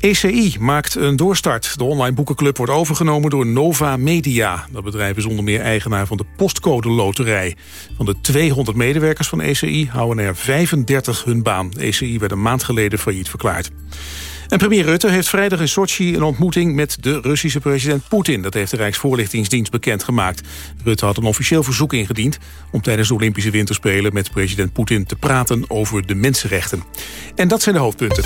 ECI maakt een doorstart. De online boekenclub wordt overgenomen door Nova Media. Dat bedrijf is onder meer eigenaar van de postcode loterij. Van de 200 medewerkers van ECI houden er 35 hun baan. ECI werd een maand geleden failliet verklaard. En premier Rutte heeft vrijdag in Sochi een ontmoeting met de Russische president Poetin. Dat heeft de Rijksvoorlichtingsdienst bekendgemaakt. Rutte had een officieel verzoek ingediend om tijdens de Olympische Winterspelen met president Poetin te praten over de mensenrechten. En dat zijn de hoofdpunten.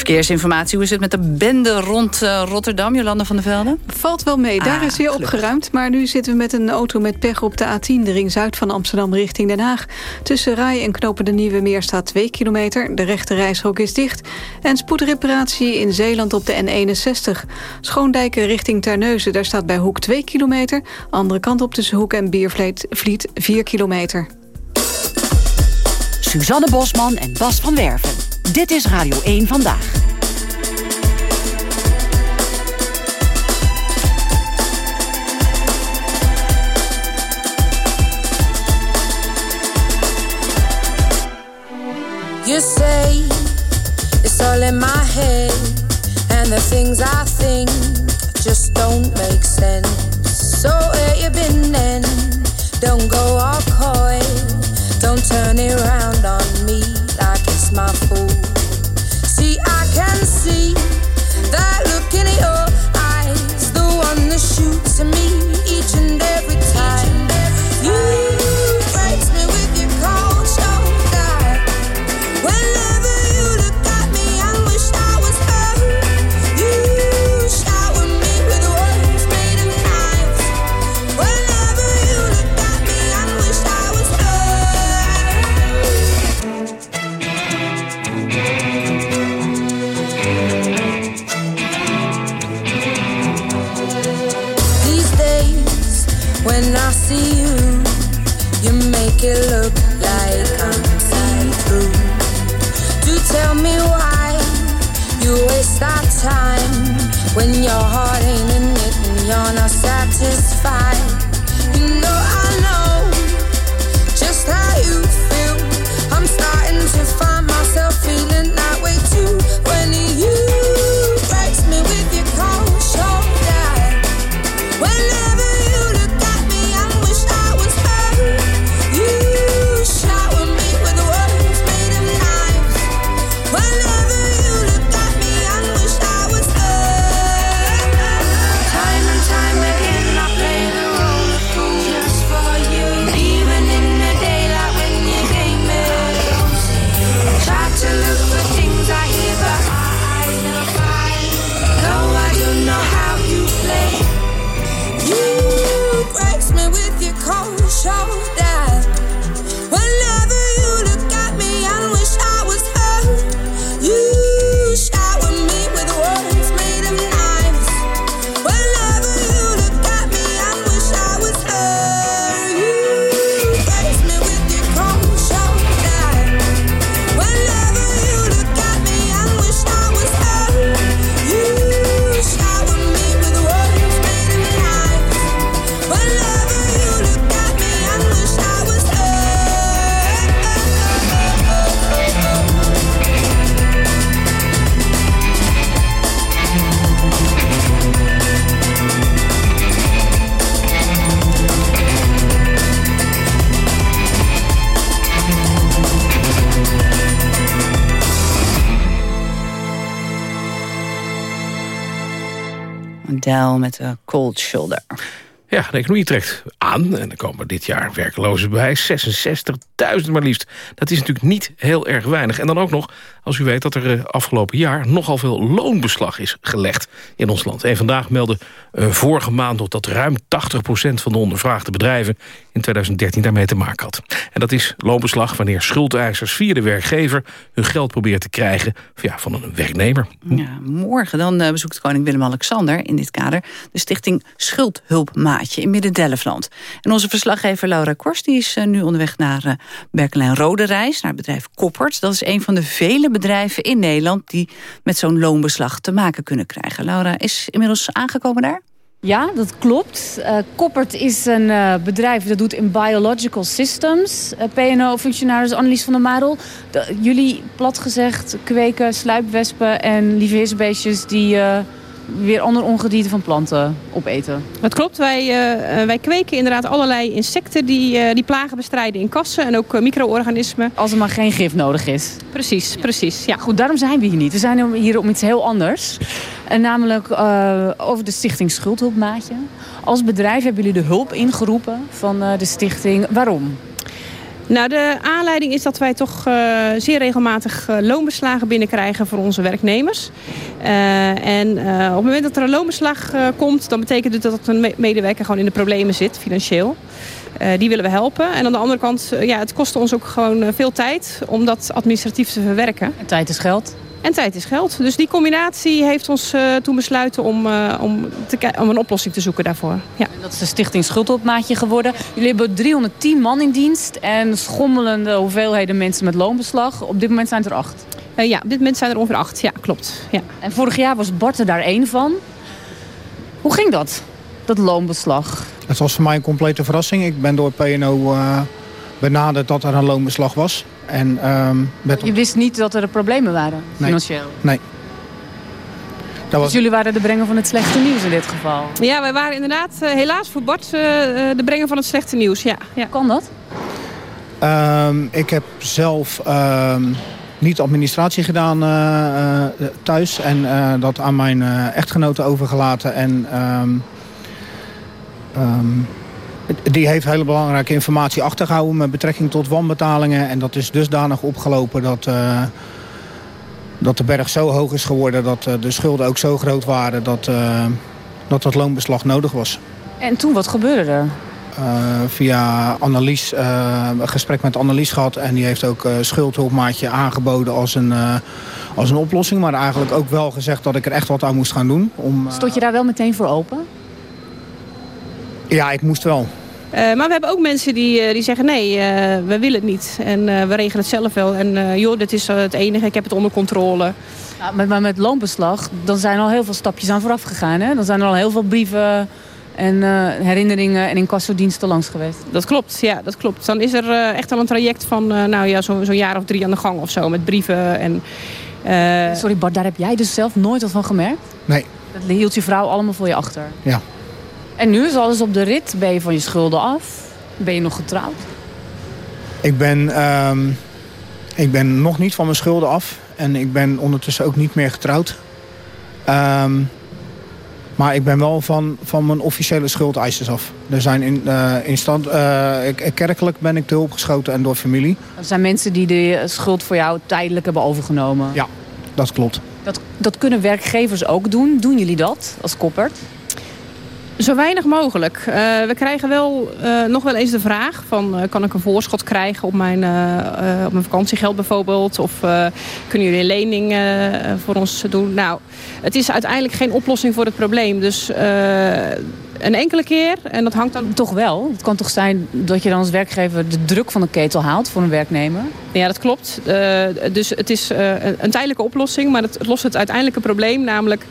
Verkeersinformatie, hoe is het met de bende rond uh, Rotterdam, Jolanda van der Velde? Valt wel mee, daar ah, is weer opgeruimd. Maar nu zitten we met een auto met pech op de A10, de ring zuid van Amsterdam richting Den Haag. Tussen Rai en Knopen de Nieuwe Meer staat 2 kilometer. De rechte reishok is dicht. En spoedreparatie in Zeeland op de N61. Schoondijken richting Terneuzen, daar staat bij Hoek 2 kilometer. Andere kant op tussen Hoek en Biervliet 4 kilometer. Suzanne Bosman en Bas van Werven. Dit is Radio 1 Vandaag. You say it's all in my head And the things I think just don't make sense So where you been then? Don't go all coy Don't turn it around on me my fault See, I can see that look in your eyes, the one that shoots at me each and every time. You not satisfied. De Cold Shoulder. Ja, de economie trekt aan en er komen dit jaar werklozen bij. 66.000 maar liefst. Dat is natuurlijk niet heel erg weinig. En dan ook nog, als u weet dat er eh, afgelopen jaar... nogal veel loonbeslag is gelegd in ons land. En vandaag meldde uh, vorige maand nog dat ruim 80% van de ondervraagde bedrijven... in 2013 daarmee te maken had. En dat is loonbeslag wanneer schuldeisers via de werkgever... hun geld proberen te krijgen ja, van een werknemer. Ja, morgen dan uh, bezoekt koning Willem-Alexander in dit kader... de stichting Schuldhulpmaat in Midden-Delfland. En onze verslaggever Laura Kors die is nu onderweg naar uh, Berkel Rode Reis, naar het bedrijf Koppert. Dat is een van de vele bedrijven in Nederland die met zo'n loonbeslag te maken kunnen krijgen. Laura is inmiddels aangekomen daar? Ja, dat klopt. Uh, Koppert is een uh, bedrijf dat doet in biological systems. Uh, PNO-functionaris Annelies van der Marel. Jullie, plat gezegd, kweken sluipwespen en lieve die weer andere ongedierte van planten opeten. Dat klopt. Wij, uh, wij kweken inderdaad allerlei insecten die, uh, die plagen bestrijden in kassen. En ook uh, micro-organismen. Als er maar geen gif nodig is. Precies, precies. Ja. Goed, daarom zijn we hier niet. We zijn hier om iets heel anders. En namelijk over de stichting Schuldhulpmaatje. Als bedrijf hebben jullie de hulp ingeroepen van de stichting. Waarom? Nou, de aanleiding is dat wij toch uh, zeer regelmatig uh, loonbeslagen binnenkrijgen voor onze werknemers. Uh, en op het moment dat er een loonbeslag komt, dan betekent het dat een medewerker gewoon in de problemen zit, financieel. die willen we helpen. En aan de andere kant, ja, het kost ons ook gewoon veel tijd om dat administratief te verwerken. En tijd is geld. En tijd is geld. Dus die combinatie heeft ons uh, toen besluiten om, uh, om, te, om een oplossing te zoeken daarvoor. Ja. En dat is de stichting Schuldopmaatje geworden. Jullie hebben 310 man in dienst en schommelende hoeveelheden mensen met loonbeslag. Op dit moment zijn het er acht. Uh, ja, op dit moment zijn er ongeveer acht. Ja, klopt. Ja. En vorig jaar was Bart er daar één van. Hoe ging dat, dat loonbeslag? Het was voor mij een complete verrassing. Ik ben door PNO benaderd dat er een loonbeslag was. En, um, met... Je wist niet dat er problemen waren, financieel? Nee. Dat was... Dus jullie waren de brenger van het slechte nieuws in dit geval? Ja, wij waren inderdaad uh, helaas voor Bart uh, de brenger van het slechte nieuws. Ja. ja. Kan dat? Um, ik heb zelf um, niet administratie gedaan uh, thuis. En dat aan mijn echtgenoten overgelaten. En die heeft hele belangrijke informatie achtergehouden met betrekking tot wanbetalingen. En dat is dusdanig opgelopen dat, uh, dat de berg zo hoog is geworden... dat uh, de schulden ook zo groot waren dat, uh, dat dat loonbeslag nodig was. En toen, wat gebeurde er? via Annelies, een gesprek met Annelies gehad. En die heeft ook schuldhulpmaatje aangeboden als een, als een oplossing. Maar eigenlijk ook wel gezegd dat ik er echt wat aan moest gaan doen. Om, Stond je daar wel meteen voor open? Ja, ik moest wel. Uh, maar we hebben ook mensen die, uh, die zeggen nee, uh, we willen het niet. En we regelen het zelf wel. En joh, dit is het enige, ik heb het onder controle. Ja, maar, maar, met loonbeslag, dan zijn al heel veel stapjes aan vooraf gegaan. Hè? Dan zijn er al heel veel brieven en herinneringen en incassodiensten langs geweest. Dat klopt, ja, dat klopt. Dan is er echt al een traject van nou ja, zo'n zo jaar of drie aan de gang of zo. Met brieven en... Sorry Bart, daar heb jij dus zelf nooit wat van gemerkt? Nee. Dat hield je vrouw allemaal voor je achter? Ja. En nu is alles op de rit. Ben je van je schulden af? Ben je nog getrouwd? Ik ben, um, ik ben nog niet van mijn schulden af. En ik ben ondertussen ook niet meer getrouwd. Um, maar ik ben wel van, van mijn officiële schuldeisers af. Er zijn in, uh, in stand, uh, kerkelijk ben ik te hulp geschoten en door familie. Er zijn mensen die de schuld voor jou tijdelijk hebben overgenomen? Ja, dat klopt. Dat, dat kunnen werkgevers ook doen. Doen jullie dat als koppert? Zo weinig mogelijk. Uh, we krijgen wel uh, nog wel eens de vraag van uh, kan ik een voorschot krijgen op mijn, op mijn vakantiegeld bijvoorbeeld. Of kunnen jullie een lening voor ons doen. Nou, het is uiteindelijk geen oplossing voor het probleem. Dus een enkele keer en dat hangt dan... Toch wel? Het kan toch zijn dat je dan als werkgever de druk van de ketel haalt voor een werknemer? Ja, dat klopt. dus het is een tijdelijke oplossing, maar het lost het uiteindelijke probleem. Namelijk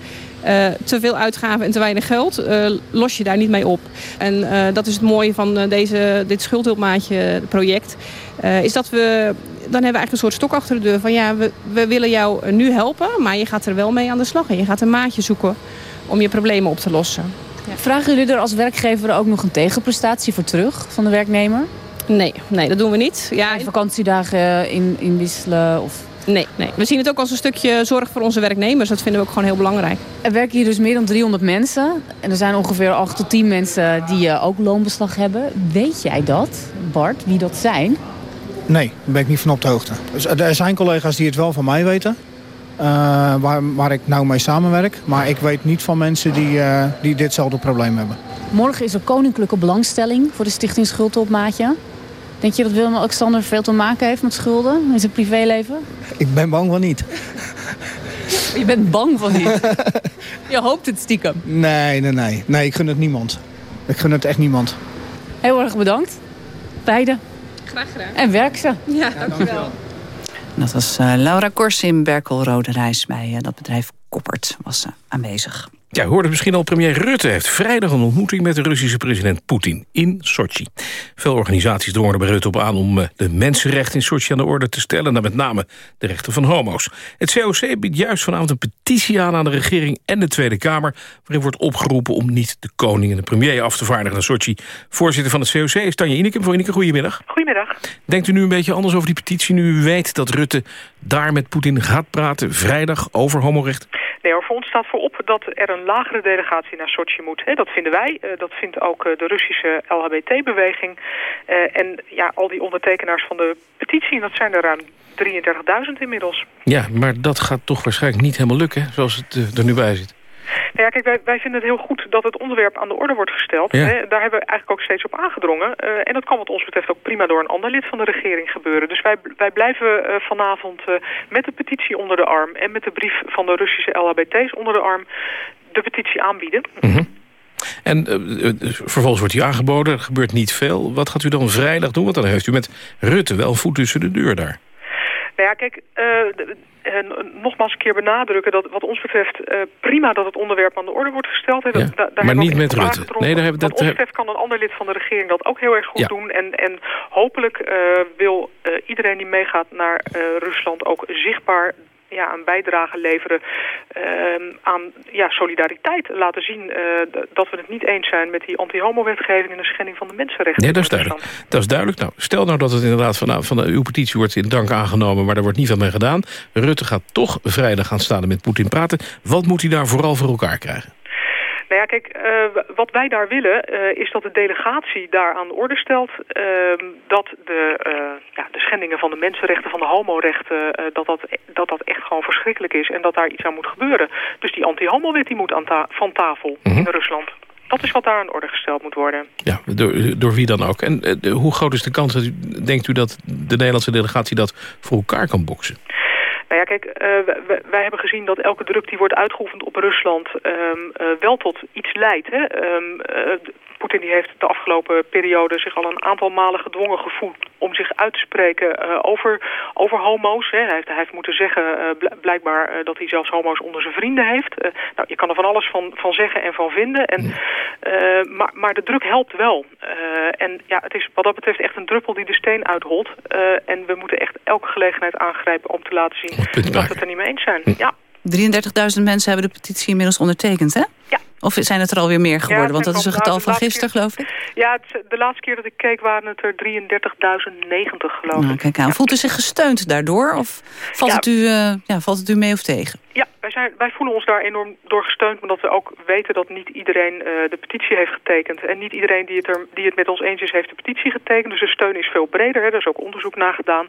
uh, te veel uitgaven en te weinig geld, los je daar niet mee op. En dat is het mooie van deze, dit schuldhulpmaatje project. is dat we, dan hebben we eigenlijk een soort stok achter de deur van ja, we, we willen jou nu helpen, maar je gaat er wel mee aan de slag. En je gaat een maatje zoeken om je problemen op te lossen. Vragen jullie er als werkgever ook nog een tegenprestatie voor terug van de werknemer? Nee, nee dat doen we niet. Ja, vakantiedagen in, inwisselen of Nee, nee, we zien het ook als een stukje zorg voor onze werknemers. Dat vinden we ook gewoon heel belangrijk. Er werken hier dus meer dan 300 mensen. En er zijn ongeveer 8 tot 10 mensen die ook loonbeslag hebben. Weet jij dat, Bart, wie dat zijn? Nee, daar ben ik niet van op de hoogte. Dus er zijn collega's die het wel van mij weten. Uh, waar, waar ik nou mee samenwerk. Maar ik weet niet van mensen die, uh, die ditzelfde probleem hebben. Morgen is er koninklijke belangstelling voor de stichting Schuldopmaatje. Denk je dat Willem-Alexander veel te maken heeft met schulden in zijn privéleven? Ik ben bang van niet. Je bent bang van niet? Je hoopt het stiekem? Nee, nee, nee. Nee, ik gun het niemand. Ik gun het echt niemand. Heel erg bedankt. Beiden. Graag gedaan. En werk ze. Ja, dankjewel. Dat was uh, Laura Korsim, Berkel Rode Reis bij uh, dat bedrijf Koppert was uh, aanwezig. Ja, hoorde misschien al, premier Rutte heeft vrijdag een ontmoeting met de Russische president Poetin in Sochi. Veel organisaties drongen bij Rutte op aan om de mensenrechten in Sochi aan de orde te stellen, en met name de rechten van homo's. Het COC biedt juist vanavond een petitie aan aan de regering en de Tweede Kamer, waarin wordt opgeroepen om niet de koning en de premier af te vaardigen naar Sochi. Voorzitter van het COC is Tanja Ineke. Voor Ineke, goedemiddag. Goedemiddag. Denkt u nu een beetje anders over die petitie, nu u weet dat Rutte daar met Poetin gaat praten, vrijdag, over homorechten? Nee hoor, voor ons staat voorop dat er een lagere delegatie naar Sochi moet. dat vinden wij, dat vindt ook de Russische LHBT-beweging. en ja, al die ondertekenaars van de petitie, dat zijn er ruim 33.000 inmiddels. Ja, maar dat gaat toch waarschijnlijk niet helemaal lukken, zoals het er nu bij zit. Nou ja, kijk, wij, wij vinden het heel goed dat het onderwerp aan de orde wordt gesteld. Ja. Hè? Daar hebben we eigenlijk ook steeds op aangedrongen. Uh, en dat kan wat ons betreft ook prima door een ander lid van de regering gebeuren. Dus wij, wij blijven uh, vanavond uh, met de petitie onder de arm... en met de brief van de Russische LHBT's onder de arm... de petitie aanbieden. Mm -hmm. En vervolgens wordt hij aangeboden, er gebeurt niet veel. Wat gaat u dan vrijdag doen? Want dan heeft u met Rutte wel voet tussen de deur daar. Nou ja, kijk, uh, nogmaals een keer benadrukken dat wat ons betreft uh, prima dat het onderwerp aan de orde wordt gesteld. Hè. Ja, da daar maar niet met Rutte. Nee, daar hebben, wat dat, ons betreft kan een ander lid van de regering dat ook heel erg goed ja. doen. En, en hopelijk uh, wil iedereen die meegaat naar Rusland ook zichtbaar ja, een bijdrage leveren uh, aan ja, solidariteit. Laten zien uh, dat we het niet eens zijn met die anti-homo-wetgeving... en de schending van de mensenrechten. Nee, dat is duidelijk. Dat is duidelijk. Nou, stel nou dat het inderdaad van, nou, van uw petitie wordt in dank aangenomen... maar er wordt niet veel mee gedaan. Rutte gaat toch vrijdag gaan staan en met Poetin praten. Wat moet hij daar vooral voor elkaar krijgen? Nou ja, kijk, uh, wat wij daar willen uh, is dat de delegatie daar aan de orde stelt... Uh, dat de, ja, de schendingen van de mensenrechten, van de homorechten... dat, dat, dat dat echt gewoon verschrikkelijk is en dat daar iets aan moet gebeuren. Dus die anti-homo-wet die moet aan ta van tafel mm -hmm. in Rusland. Dat is wat daar aan orde gesteld moet worden. Ja, door, door wie dan ook. En de, hoe groot is de kans, dat u, denkt u, dat de Nederlandse delegatie dat voor elkaar kan boksen? Nou ja, kijk, uh, wij, wij hebben gezien dat elke druk die wordt uitgeoefend op Rusland um, uh, wel tot iets leidt. Hè? Poetin die heeft de afgelopen periode zich al een aantal malen gedwongen gevoeld om zich uit te spreken uh, over, over homo's. Hè. Hij, heeft, hij heeft moeten zeggen uh, blijkbaar uh, dat hij zelfs homo's onder zijn vrienden heeft. nou, je kan er van alles van, van zeggen en van vinden. En, maar, maar de druk helpt wel. en ja, het is wat dat betreft echt een druppel die de steen uitholt. en we moeten echt elke gelegenheid aangrijpen om te laten zien dat we het er niet mee eens zijn. Ja. 33.000 mensen hebben de petitie inmiddels ondertekend, hè? Of zijn het er alweer meer geworden? Ja, Want dat is een getal van gisteren, geloof ik. Ja, het, de laatste keer dat ik keek waren het er 33.090, geloof nou, ik. Kijk aan. Voelt u zich gesteund daardoor? Of valt, ja. het u, uh, ja, valt het u mee of tegen? Ja, wij, zijn, wij voelen ons daar enorm door gesteund... omdat we ook weten dat niet iedereen uh, de petitie heeft getekend. En niet iedereen die het, die het met ons eens is, heeft de petitie getekend. Dus de steun is veel breder. Hè. Er is ook onderzoek naar gedaan.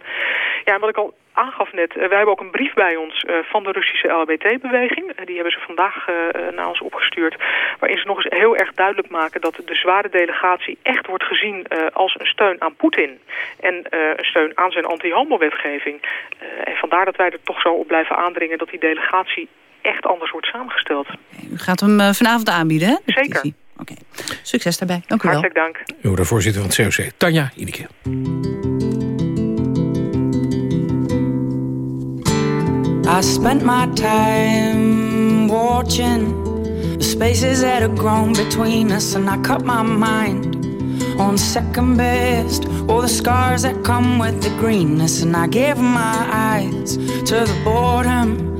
Ja, en wat ik al aangaf net, uh, wij hebben ook een brief bij ons uh, van de Russische LHBT-beweging. Die hebben ze vandaag naar ons opgestuurd. Waarin ze nog eens heel erg duidelijk maken dat de zware delegatie echt wordt gezien als een steun aan Poetin. En een steun aan zijn anti-homo-wetgeving. en vandaar dat wij er toch zo op blijven aandringen dat die delegatie echt anders wordt samengesteld. U gaat hem vanavond aanbieden, hè? Zeker. Oké. Okay. Succes daarbij. Dank u wel. Hartelijk dank. U de voorzitter van het COC, Tanja Ineke. I spent my time watching the spaces that have grown between us, and I cut my mind on second best. All the scars that come with the greenness, and I gave my eyes to the boredom.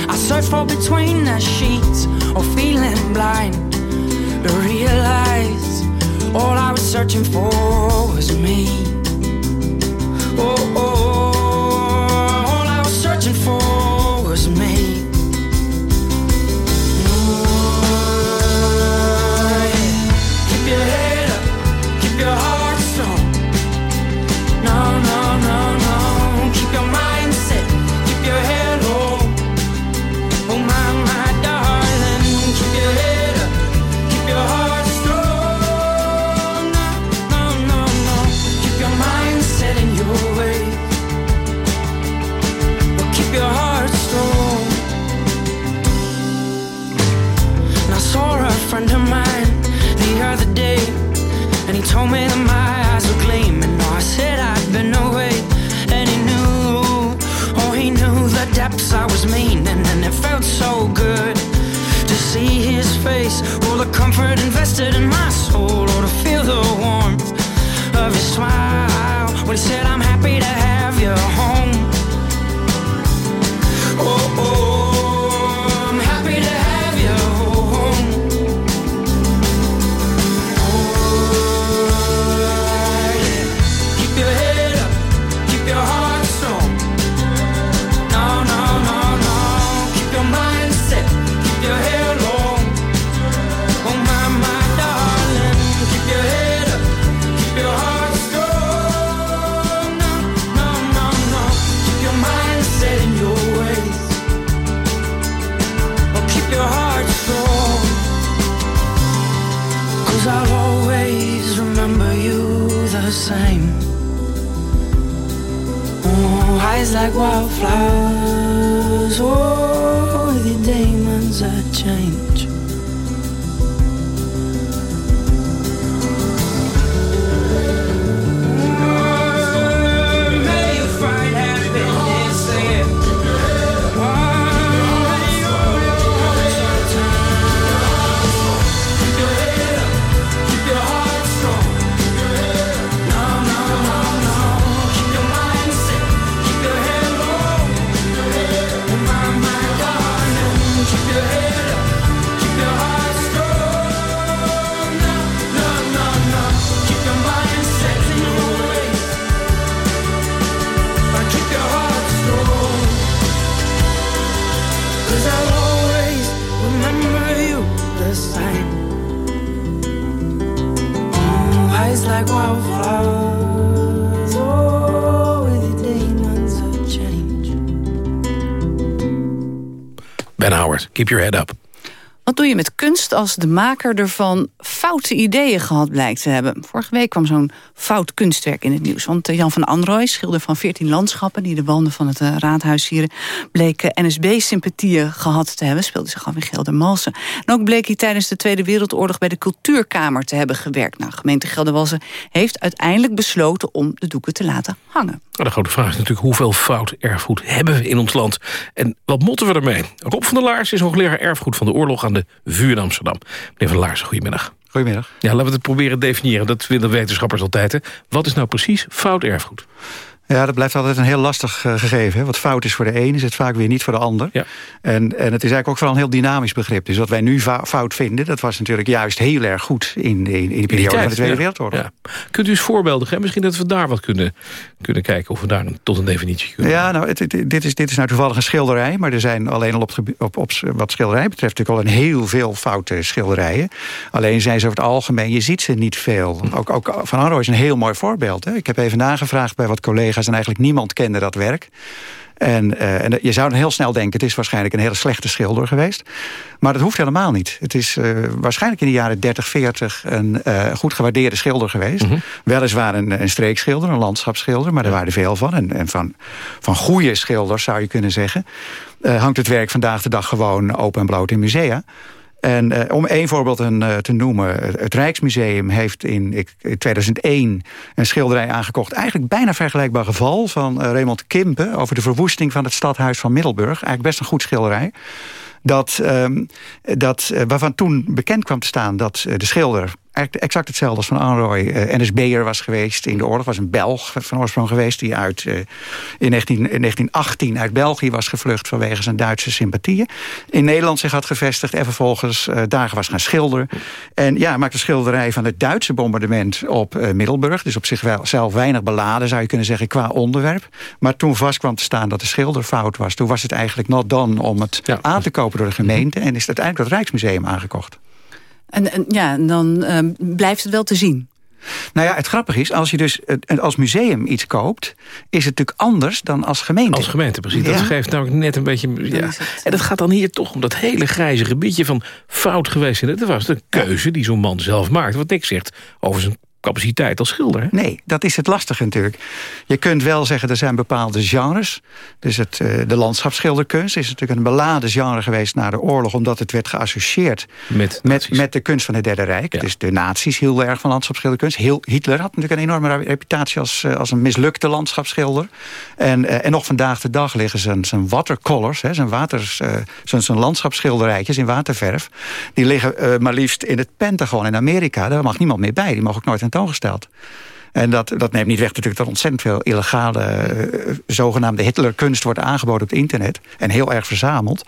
I search for between the sheets. Or feeling blind to realize all I was searching for was me. Oh, oh, Oh, eyes like wildflowers. Oh, the demons that change. Keep your head up. Wat doe je met kunst als de maker ervan foute ideeën gehad blijkt te hebben? Vorige week kwam zo'n fout kunstwerk in het nieuws. Want eh, Jan van Androoy, schilder van 14 landschappen... die de wanden van het eh, raadhuis sieren... bleek eh, NSB-sympathieën gehad te hebben. Speelde zich af in Geldermalsen. En ook bleek hij tijdens de Tweede Wereldoorlog... bij de Cultuurkamer te hebben gewerkt. Nou, gemeente Geldermalsen heeft uiteindelijk besloten... om de doeken te laten hangen. Nou, de grote vraag is natuurlijk hoeveel fout erfgoed hebben we in ons land? En wat moeten we ermee? Rob van der Laars is hoogleraar erfgoed van de oorlog aan de VU in Amsterdam. Meneer van der Laars, goedemiddag. Goedemiddag. Ja, laten we het proberen te definiëren. Dat willen wetenschappers altijd. Hè. Wat is nou precies fout erfgoed? Ja, dat blijft altijd een heel lastig uh, gegeven. Hè? Wat fout is voor de een, is het vaak weer niet voor de ander. Ja. En, en het is eigenlijk ook vooral een heel dynamisch begrip. Dus wat wij nu fout vinden, dat was natuurlijk juist heel erg goed... in, in, in de periode van de Tweede ja. Wereldoorlog. Ja. Kunt u eens voorbeelden geven? Misschien dat we daar wat kunnen, kunnen kijken... of we daar tot een definitie kunnen Ja, nou, het, het, dit, is, dit is nou toevallig een schilderij... maar er zijn alleen al op, op, op wat schilderij betreft... natuurlijk al een heel veel foute schilderijen. Alleen zijn ze over het algemeen, je ziet ze niet veel. Ook, ook Van Arro is een heel mooi voorbeeld. Hè? Ik heb even nagevraagd bij wat collega's... en eigenlijk niemand kende dat werk. En, uh, en, je zou dan heel snel denken... het is waarschijnlijk een hele slechte schilder geweest. Maar dat hoeft helemaal niet. Het is uh, waarschijnlijk in de jaren 30, 40... een uh, goed gewaardeerde schilder geweest. Mm -hmm. Weliswaar een, een streekschilder, een landschapsschilder... maar er waren er veel van. En, en van, van goede schilders, zou je kunnen zeggen... hangt het werk vandaag de dag gewoon open en bloot in musea. En uh, om één voorbeeld een, uh, te noemen. Het Rijksmuseum heeft in, ik, in 2001 een schilderij aangekocht. Eigenlijk bijna vergelijkbaar geval van uh, Raymond Kimpen... over de verwoesting van het stadhuis van Middelburg. Eigenlijk best een goed schilderij. Dat, um, dat, waarvan toen bekend kwam te staan dat de schilder eigenlijk exact hetzelfde als Van Anrooy uh, NSB'er was geweest in de oorlog. was een Belg van oorsprong geweest die uit, uh, in, 19, in 1918 uit België was gevlucht vanwege zijn Duitse sympathieën. In Nederland zich had gevestigd en vervolgens uh, dagen was gaan schilderen. En ja, maakte schilderij van het Duitse bombardement op Middelburg. Dus op zichzelf weinig beladen zou je kunnen zeggen qua onderwerp. Maar toen vast kwam te staan dat de schilder fout was. Toen was het eigenlijk not done om het ja. aan te kopen door de gemeente. En is het uiteindelijk het Rijksmuseum aangekocht. En, en ja, dan uh, blijft het wel te zien. Nou ja, het grappige is, als je dus als museum iets koopt... is het natuurlijk anders dan als gemeente. Als gemeente, precies. Ja. Dat geeft namelijk net een beetje... Ja. En dat gaat dan hier toch om dat hele grijze gebiedje van fout geweest. En dat was de keuze die zo'n man zelf maakt. Wat niks zegt over zijn capaciteit als schilder. Hè? Nee, dat is het lastige natuurlijk. Je kunt wel zeggen, er zijn bepaalde genres. Dus het, uh, de landschapsschilderkunst is natuurlijk een beladen genre geweest... na de oorlog, omdat het werd geassocieerd met, met, met de kunst van het Derde Rijk. Ja. Dus de nazi's heel erg van landschapsschilderkunst. Heel, Hitler had natuurlijk een enorme reputatie als, uh, als een mislukte landschapsschilder. En, uh, en nog vandaag de dag liggen zijn, zijn watercolors, hè, zijn, waters, zijn, zijn landschapsschilderijtjes in waterverf... die liggen maar liefst in het Pentagon in Amerika. Daar mag niemand meer bij. Die mag ook nooit tentoongesteld. En dat, dat neemt niet weg natuurlijk dat ontzettend veel illegale... Uh, zogenaamde Hitlerkunst wordt aangeboden op het internet. En heel erg verzameld.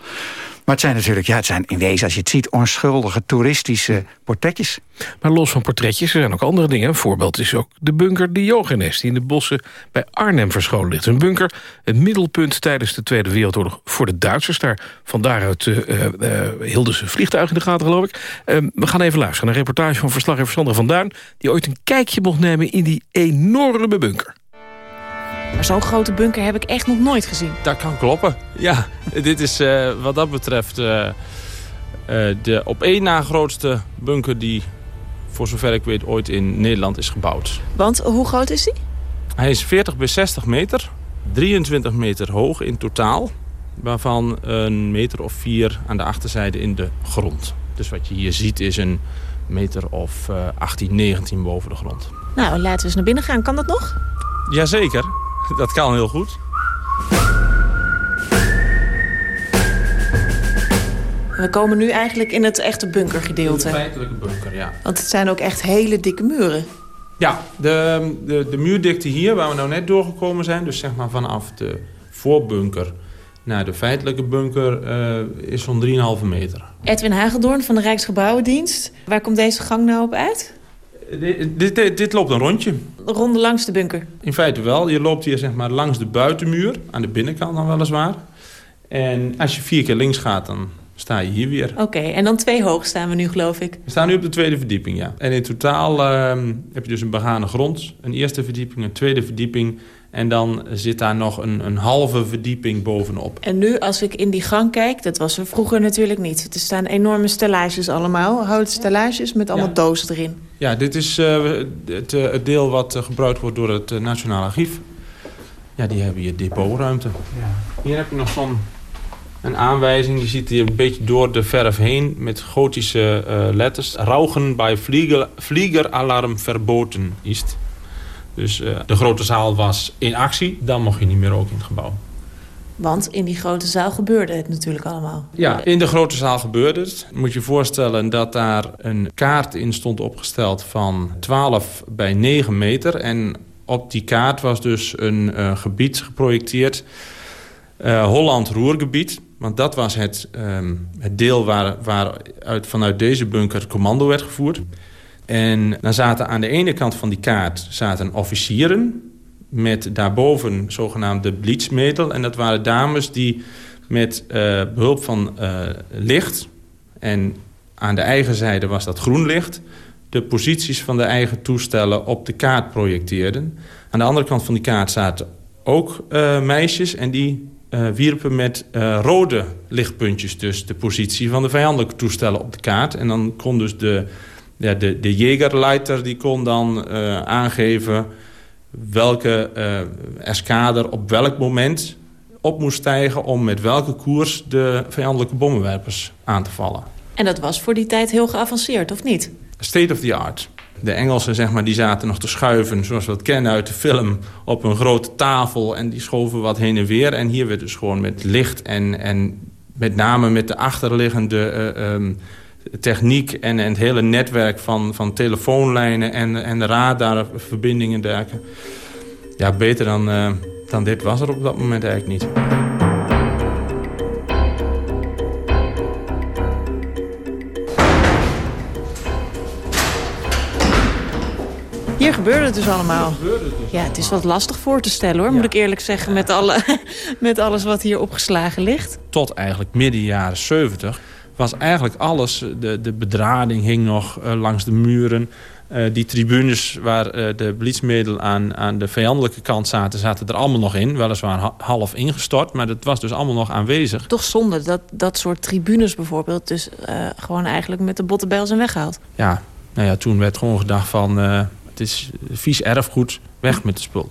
Maar het zijn natuurlijk, ja, het zijn in wezen, als je het ziet... onschuldige toeristische portretjes. Maar los van portretjes, er zijn ook andere dingen. Een voorbeeld is ook de bunker Diogenes... die in de bossen bij Arnhem verscholen ligt. Een bunker, het middelpunt tijdens de Tweede Wereldoorlog... voor de Duitsers. Daar, van daaruit uh, uh, hielden ze vliegtuigen in de gaten, geloof ik. Uh, we gaan even luisteren naar een reportage van verslaggever Sander van Duin... die ooit een kijkje mocht nemen in die enorme bunker. Maar zo'n grote bunker heb ik echt nog nooit gezien. Dat kan kloppen. Ja, dit is uh, wat dat betreft uh, uh, de op één na grootste bunker die voor zover ik weet ooit in Nederland is gebouwd. Want hoe groot is die? Hij is 40 bij 60 meter, 23 meter hoog in totaal. Waarvan een meter of vier aan de achterzijde in de grond. Dus wat je hier ziet is een meter of 18, 19 boven de grond. Nou, laten we eens naar binnen gaan. Kan dat nog? Jazeker. Dat kan heel goed. We komen nu eigenlijk in het echte bunkergedeelte. Het feitelijke bunker, ja. Want het zijn ook echt hele dikke muren. Ja, de, de, de muurdikte hier, waar we nou net doorgekomen zijn... dus zeg maar vanaf de voorbunker naar de feitelijke bunker... Uh, is zo'n 3,5 meter. Edwin Hageldoorn van de Rijksgebouwendienst. Waar komt deze gang nou op uit? Dit, dit, dit, loopt een rondje. Ronde langs de bunker? In feite wel. Je loopt hier zeg maar langs de buitenmuur. Aan de binnenkant dan weliswaar. En als je vier keer links gaat, dan sta je hier weer. Oké, okay, en dan twee hoog staan we nu, geloof ik. We staan nu op de tweede verdieping, ja. En in totaal uh, heb je dus een begane grond. Een eerste verdieping, een tweede verdieping... En dan zit daar nog een, een halve verdieping bovenop. En nu, als ik in die gang kijk, dat was er vroeger natuurlijk niet. Er staan enorme stellages allemaal, houten stellages met allemaal ja. dozen erin. Ja, dit is uh, het, uh, het, deel wat uh, gebruikt wordt door het Nationaal Archief. Ja, die hebben hier depotruimte. Ja. Hier heb je nog zo'n een aanwijzing. Je ziet hier een beetje door de verf heen met gotische letters. Rauchen bij vlieger, vliegeralarm verboten is. Dus uh, de grote zaal was in actie. Dan mocht je niet meer roken in het gebouw. Want in die grote zaal gebeurde het natuurlijk allemaal. Ja, in de grote zaal gebeurde het. Moet je voorstellen dat daar een kaart in stond opgesteld van 12 bij 9 meter. En op die kaart was dus een uh, gebied geprojecteerd. Uh, Holland-Roergebied. Want dat was het, um, het deel waar, waar uit, vanuit deze bunker het commando werd gevoerd. En dan zaten aan de ene kant van die kaart zaten officieren... met daarboven zogenaamde blitzmetel. En dat waren dames die met uh, behulp van uh, licht... en aan de eigen zijde was dat groen licht... de posities van de eigen toestellen op de kaart projecteerden. Aan de andere kant van die kaart zaten ook uh, meisjes... en die wierpen met rode lichtpuntjes dus de positie van de vijandelijke toestellen op de kaart. En dan kon dus de ja, de, de Jägerleiter die kon dan uh, aangeven welke uh, eskader op welk moment op moest stijgen... om met welke koers de vijandelijke bommenwerpers aan te vallen. En dat was voor die tijd heel geavanceerd, of niet? State of the art. De Engelsen zeg maar, die zaten nog te schuiven, zoals we het kennen uit de film... op een grote tafel en die schoven wat heen en weer. En hier werd dus gewoon met licht en, en met name met de achterliggende uh, um, techniek... En, en het hele netwerk van, van telefoonlijnen en, en radarverbindingen dergelijke. Ja, beter dan, uh, dan dit was er op dat moment eigenlijk niet. Hier gebeurde het dus allemaal. Ja, het is wat lastig voor te stellen hoor, moet ik eerlijk zeggen... Met, alle, met alles wat hier opgeslagen ligt. Tot eigenlijk midden jaren 70 was eigenlijk alles... de, de bedrading hing nog uh, langs de muren... Uh, die tribunes waar uh, de blitzmiddel aan, aan de vijandelijke kant zaten... zaten er allemaal nog in. Weliswaar half ingestort, maar dat was dus allemaal nog aanwezig. Toch zonde dat dat soort tribunes bijvoorbeeld... dus uh, gewoon eigenlijk met de botte zijn weggehaald. Ja, nou ja, toen werd gewoon gedacht van... het is vies erfgoed, weg met de spul.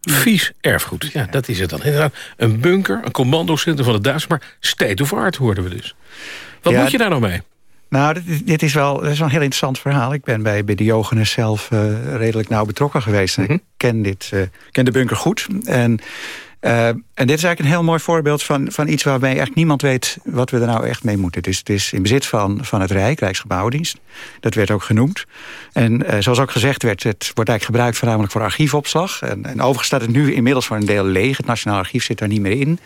Vies erfgoed, ja, dat is het dan. Inderdaad, een bunker, een commandocentrum van de Duitsers... maar state of art hoorden we dus. Wat ja, moet je daar nog mee? Nou, dit, dit, is wel, dit is wel een heel interessant verhaal. Ik ben bij, bij Diogenes zelf uh, redelijk nauw betrokken geweest. Mm -hmm. Ik ken, dit, uh, ken de bunker goed. En, uh, en dit is eigenlijk een heel mooi voorbeeld van, van iets... waarbij eigenlijk niemand weet wat we er nou echt mee moeten. Dus het is in bezit van, van het Rijk, Rijksgebouwdienst. Dat werd ook genoemd. En zoals ook gezegd werd, het wordt eigenlijk gebruikt... voornamelijk voor archiefopslag. En, en overigens staat het nu inmiddels voor een deel leeg. Het Nationaal Archief zit daar niet meer in.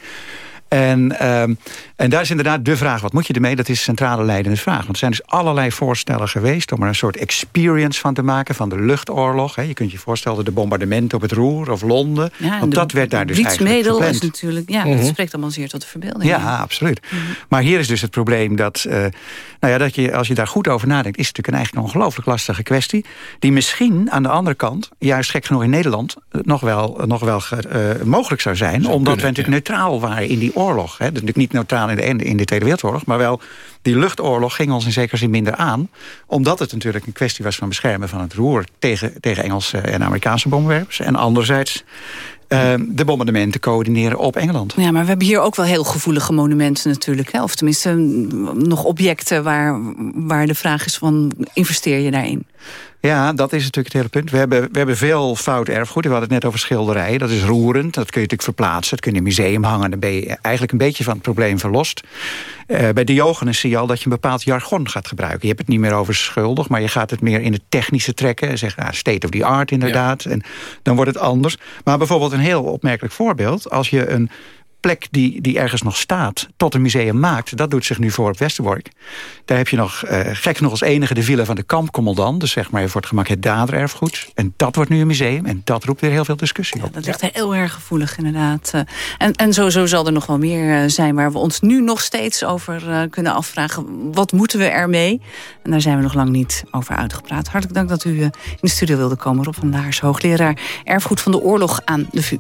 En, um, en daar is inderdaad de vraag, wat moet je ermee? Dat is een centrale leidende vraag. Want er zijn dus allerlei voorstellen geweest... om er een soort experience van te maken van de luchtoorlog. Je kunt je voorstellen de bombardementen op het Roer of Londen. Ja, want dat werd daar dus eigenlijk gepland. is natuurlijk... Ja, mm -hmm. dat spreekt allemaal zeer tot de verbeelding. Ja, ja. absoluut. Mm -hmm. Maar hier is dus het probleem dat... Uh, nou ja, dat je, als je daar goed over nadenkt... is het natuurlijk een eigenlijk een ongelooflijk lastige kwestie... die misschien aan de andere kant, juist gek genoeg in Nederland... nog wel, nog wel uh, mogelijk zou zijn. Zou omdat kunnen, we natuurlijk ja. neutraal waren in die oorlog. Hè. Dus natuurlijk niet neutraal in de, in de Tweede Wereldoorlog... maar wel die luchtoorlog ging ons in zekere zin minder aan. Omdat het natuurlijk een kwestie was van beschermen van het roer... tegen, tegen Engelse en Amerikaanse bommenwerpers. En anderzijds uh, de bombardementen coördineren op Engeland. Ja, maar we hebben hier ook wel heel gevoelige monumenten natuurlijk. Hè? Of tenminste nog objecten waar, waar de vraag is van investeer je daarin? Ja, dat is natuurlijk het hele punt. We hebben, we hebben veel fout erfgoed. We hadden het net over schilderijen. Dat is roerend. Dat kun je natuurlijk verplaatsen. Dat kun je in een museum hangen. Dan ben je eigenlijk een beetje van het probleem verlost. Uh, bij Diogenes zie je al dat je een bepaald jargon gaat gebruiken. Je hebt het niet meer over schuldig, maar je gaat het meer in het technische trekken. Zeg, ah, state of the art inderdaad. Ja. En dan wordt het anders. Maar bijvoorbeeld een heel opmerkelijk voorbeeld. Als je een plek die, die ergens nog staat tot een museum maakt. Dat doet zich nu voor op Westerbork. Daar heb je nog, uh, gek genoeg als enige de villa van de kampcommandant. Dus zeg maar voor het gemak het dadererfgoed. En dat wordt nu een museum en dat roept weer heel veel discussie op. Ja, dat ligt ja. heel erg gevoelig inderdaad. En, en sowieso zal er nog wel meer zijn waar we ons nu nog steeds over kunnen afvragen. Wat moeten we ermee? En daar zijn we nog lang niet over uitgepraat. Hartelijk dank dat u in de studio wilde komen. Rob van Laars, hoogleraar erfgoed van de oorlog aan de VU.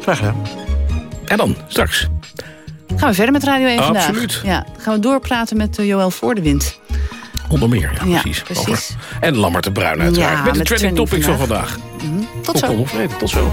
Graag gedaan. En dan, straks. Gaan we verder met Radio 1 vandaag. Absoluut. Ja, gaan we doorpraten met uh, Joël Voordewind. Onder meer, ja, ja precies. En Lammert de Bruin uiteraard. Ja, met de met trending trending topics van vandaag. vandaag. Mm -hmm. Tot zo. Tot zo.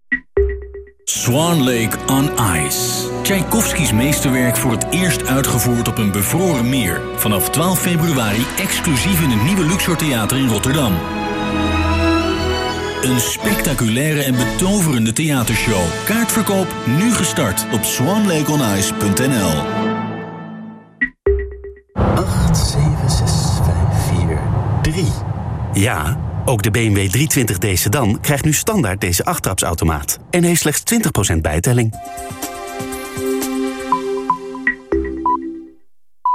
Swan Lake on Ice. Tchaikovskis meesterwerk voor het eerst uitgevoerd op een bevroren meer. Vanaf 12 februari exclusief in het nieuwe Luxor Theater in Rotterdam. Een spectaculaire en betoverende theatershow. Kaartverkoop nu gestart op swanlakeonice.nl 8, 7, 6, 5, 4, 3. Ja, ook de BMW 320d sedan krijgt nu standaard deze achttrapsautomaat. En heeft slechts 20% bijtelling.